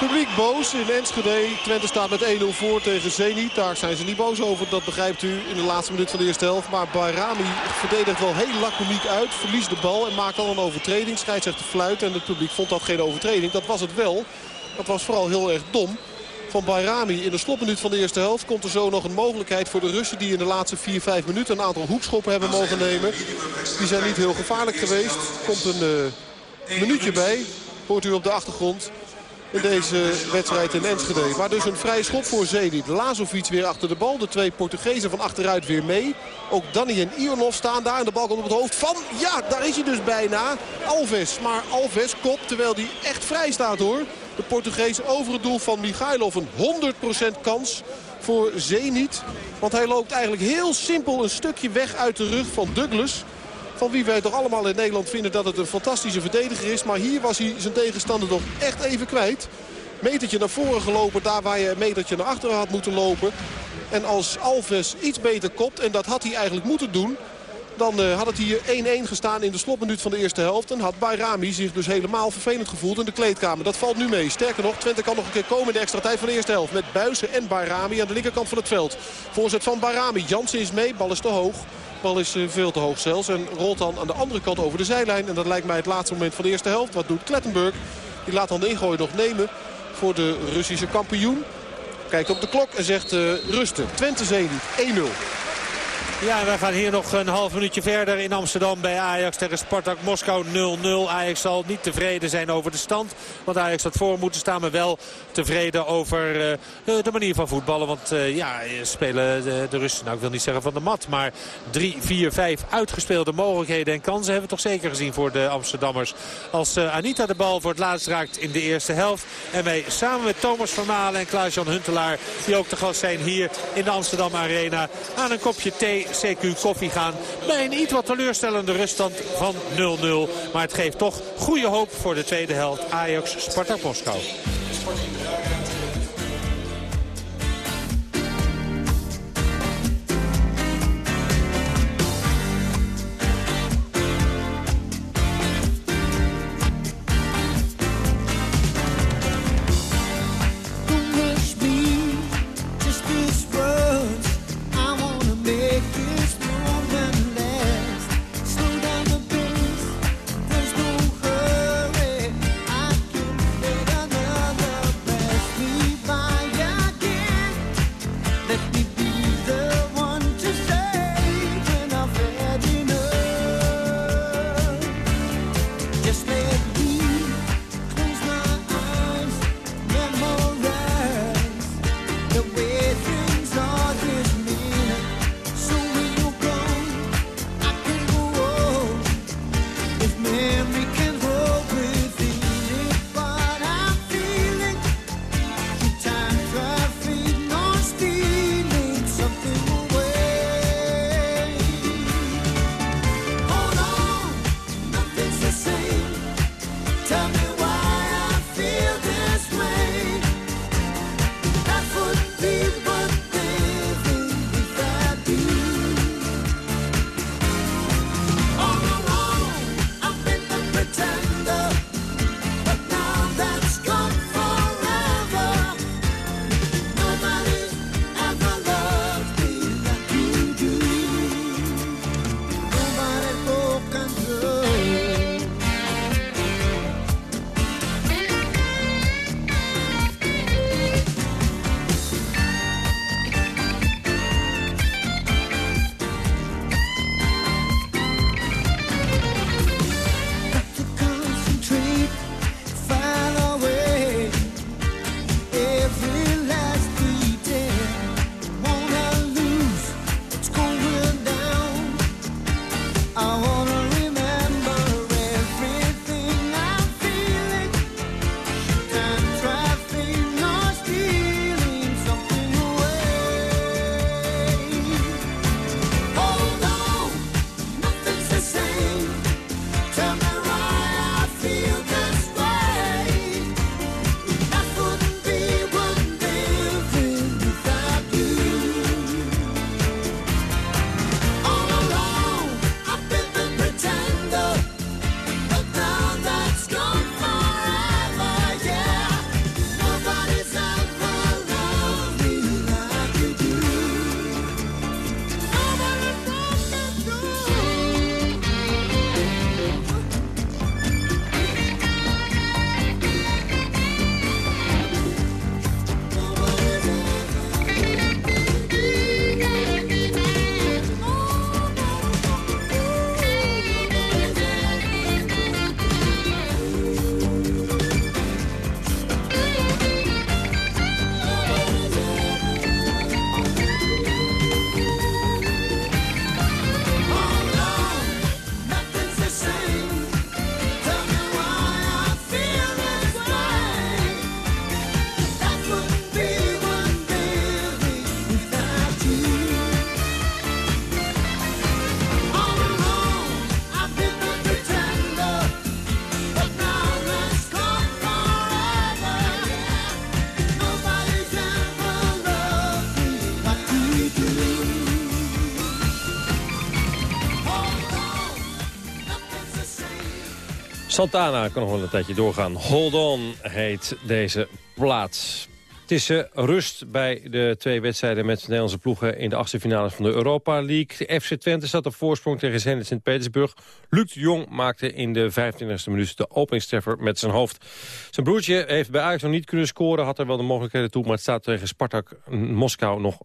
Publiek boos in Enschede. Twente staat met 1-0 voor tegen Zenit. Daar zijn ze niet boos over, dat begrijpt u in de laatste minuut van de eerste helft. Maar Bayrami verdedigt wel heel laconiek uit. Verliest de bal en maakt al een overtreding. Scheidsrechter fluit en het publiek vond dat geen overtreding. Dat was het wel. Dat was vooral heel erg dom van Bayrami. In de slotminuut van de eerste helft komt er zo nog een mogelijkheid voor de Russen... die in de laatste 4-5 minuten een aantal hoekschoppen hebben mogen nemen. Die zijn niet heel gevaarlijk geweest. Komt een uh, minuutje bij. Hoort u op de achtergrond in deze wedstrijd in Enschede. Maar dus een vrije schop voor Zenit. Lazovic weer achter de bal. De twee Portugezen van achteruit weer mee. Ook Danny en Ionov staan daar. En de bal komt op het hoofd van... Ja, daar is hij dus bijna. Alves. Maar Alves kopt terwijl hij echt vrij staat hoor. De Portugees over het doel van Michailov. Een 100% kans voor Zenit. Want hij loopt eigenlijk heel simpel een stukje weg uit de rug van Douglas. Van wie wij toch allemaal in Nederland vinden dat het een fantastische verdediger is. Maar hier was hij zijn tegenstander toch echt even kwijt. Metertje naar voren gelopen, daar waar je een metertje naar achteren had moeten lopen. En als Alves iets beter kopt, en dat had hij eigenlijk moeten doen... dan uh, had het hier 1-1 gestaan in de slotminuut van de eerste helft. En had Bayrami zich dus helemaal vervelend gevoeld in de kleedkamer. Dat valt nu mee. Sterker nog, Twente kan nog een keer komen in de extra tijd van de eerste helft. Met Buizen en Bayrami aan de linkerkant van het veld. Voorzet van Bayrami. Jansen is mee, bal is te hoog. Bal is veel te hoog zelfs. En rolt dan aan de andere kant over de zijlijn. En dat lijkt mij het laatste moment van de eerste helft. Wat doet Klettenburg? Die laat dan de ingooi nog nemen voor de Russische kampioen. Kijkt op de klok en zegt uh, rusten. Twente Zenit 1-0. Ja, wij gaan hier nog een half minuutje verder in Amsterdam bij Ajax tegen Spartak Moskou 0-0. Ajax zal niet tevreden zijn over de stand. Want Ajax had voor moeten staan, maar wel tevreden over uh, de manier van voetballen. Want uh, ja, spelen de, de Russen, nou ik wil niet zeggen van de mat, maar 3, 4, 5 uitgespeelde mogelijkheden en kansen hebben we toch zeker gezien voor de Amsterdammers. Als Anita de bal voor het laatst raakt in de eerste helft. En wij samen met Thomas Vermalen en Klaas-Jan Huntelaar, die ook te gast zijn hier in de Amsterdam Arena, aan een kopje thee CQ Koffie gaan. Bij een iets wat teleurstellende ruststand van 0-0. Maar het geeft toch goede hoop voor de tweede helft. Ajax Spartak Moskou. Santana kan nog wel een tijdje doorgaan. Hold on heet deze plaats. Het is uh, rust bij de twee wedstrijden met de Nederlandse ploegen... in de achtste finales van de Europa League. FC Twente staat op voorsprong tegen Zenit Sint-Petersburg. Luc de Jong maakte in de 25e minuut de openingstreffer met zijn hoofd. Zijn broertje heeft bij Ajax nog niet kunnen scoren. Had er wel de mogelijkheden toe, maar het staat tegen Spartak Moskou nog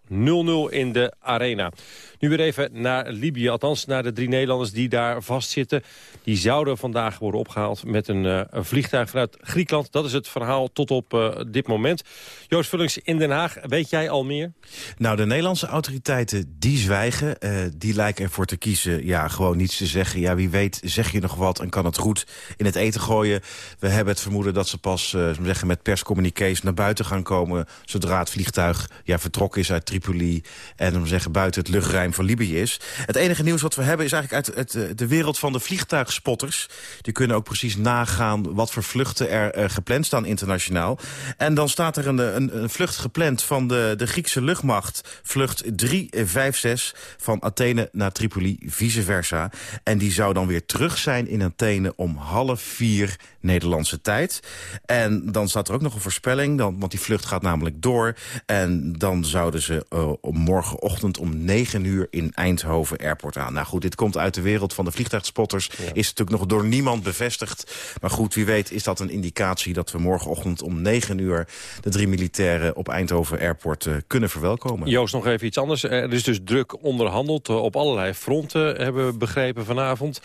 0-0 in de arena. Nu weer even naar Libië, althans naar de drie Nederlanders die daar vastzitten. Die zouden vandaag worden opgehaald met een, een vliegtuig vanuit Griekenland. Dat is het verhaal tot op uh, dit moment. Joost Vullings in Den Haag, weet jij al meer? Nou, de Nederlandse autoriteiten, die zwijgen. Uh, die lijken ervoor te kiezen, ja, gewoon niets te zeggen. Ja, wie weet zeg je nog wat en kan het goed in het eten gooien. We hebben het vermoeden dat ze pas zeggen, met perscommunicaties naar buiten gaan komen... zodra het vliegtuig ja, vertrokken is uit Tripoli... en om zeggen buiten het luchtruim van Libië is. Het enige nieuws wat we hebben is eigenlijk uit eh, de wereld van de vliegtuigspotters. Die kunnen ook precies nagaan wat voor vluchten er uh, gepland staan internationaal. En dan staat er een, een, een, vlucht gepland van de, de Griekse luchtmacht. Vlucht 356 van Athene naar Tripoli, vice versa. En die zou dan weer terug zijn in Athene om half vier Nederlandse tijd. En dan staat er ook nog een voorspelling, dan, want die vlucht gaat namelijk door. En dan zouden ze uh, morgenochtend om 9 uur in Eindhoven Airport aan. Nou goed, dit komt uit de wereld van de vliegtuigspotters. Is natuurlijk nog door niemand bevestigd. Maar goed, wie weet is dat een indicatie dat we morgenochtend om 9 uur... de drie militairen op Eindhoven Airport uh, kunnen verwelkomen. Joost, nog even iets anders. Er is dus druk onderhandeld uh, op allerlei fronten, hebben we begrepen vanavond.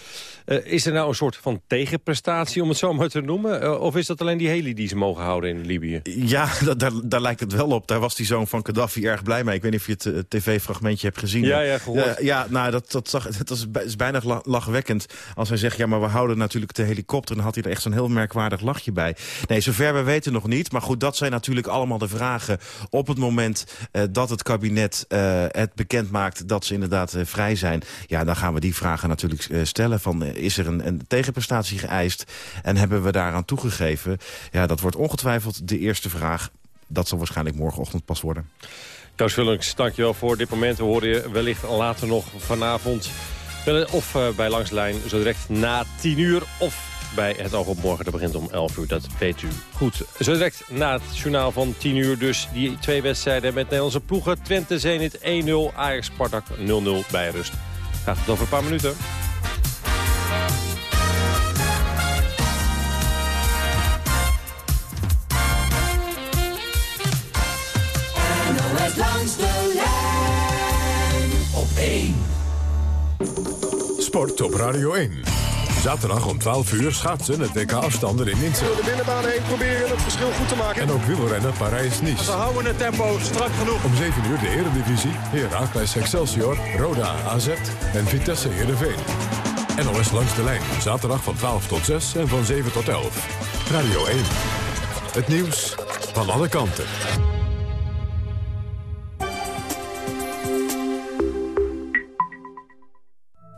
Uh, is er nou een soort van tegenprestatie, om het zo maar te noemen? of is dat alleen die heli die ze mogen houden in Libië? Ja, *laughs* daar, daar lijkt het wel op. Daar was die zoon van Gaddafi erg blij mee. Ik weet niet of je het tv-fragmentje hebt gezien. Ja, ja, ja, ja, nou, dat, dat, zag, *laughs* dat is, is bijna lachwekkend. Als hij zegt, ja, maar we houden natuurlijk de helikopter... dan had hij er echt zo'n heel merkwaardig lachje bij. Nee, zover we weten nog niet. Maar goed, dat zijn natuurlijk allemaal de vragen... op het moment dat het kabinet het bekend maakt... dat ze inderdaad vrij zijn. Ja, dan gaan we die vragen natuurlijk stellen. Van, is er een, een tegenprestatie geëist? En hebben we daaraan toegegeven? Ja, dat wordt ongetwijfeld de eerste vraag. Dat zal waarschijnlijk morgenochtend pas worden. Koos Vullings, dankjewel voor dit moment. We horen je wellicht later nog vanavond. Of uh, bij Langslijn, zo direct na 10 uur. Of bij Het Oog op Morgen, dat begint om 11 uur. Dat weet u goed. Zo direct na het journaal van 10 uur dus die twee wedstrijden met Nederlandse ploegen. Twente Zenit 1-0, Ajax Spartak 0-0 bij rust. Gaat het over een paar minuten. 1. Sport op Radio 1. Zaterdag om 12 uur schaatsen het WK afstanden in. Door de binnenbaan heen proberen het verschil goed te maken. En ook wielrennen Parijs-Nice. We houden het tempo strak genoeg. Om 7 uur de Eredivisie. Heracles Excelsior, Roda AZ en Vitesse Heerenveen. NOS langs de lijn. Zaterdag van 12 tot 6 en van 7 tot 11. Radio 1. Het nieuws van alle kanten.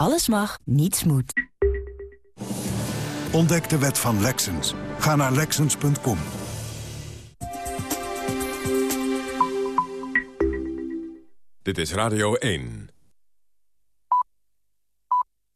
alles mag, niets moet. Ontdek de wet van Lexens. Ga naar Lexens.com. Dit is Radio 1.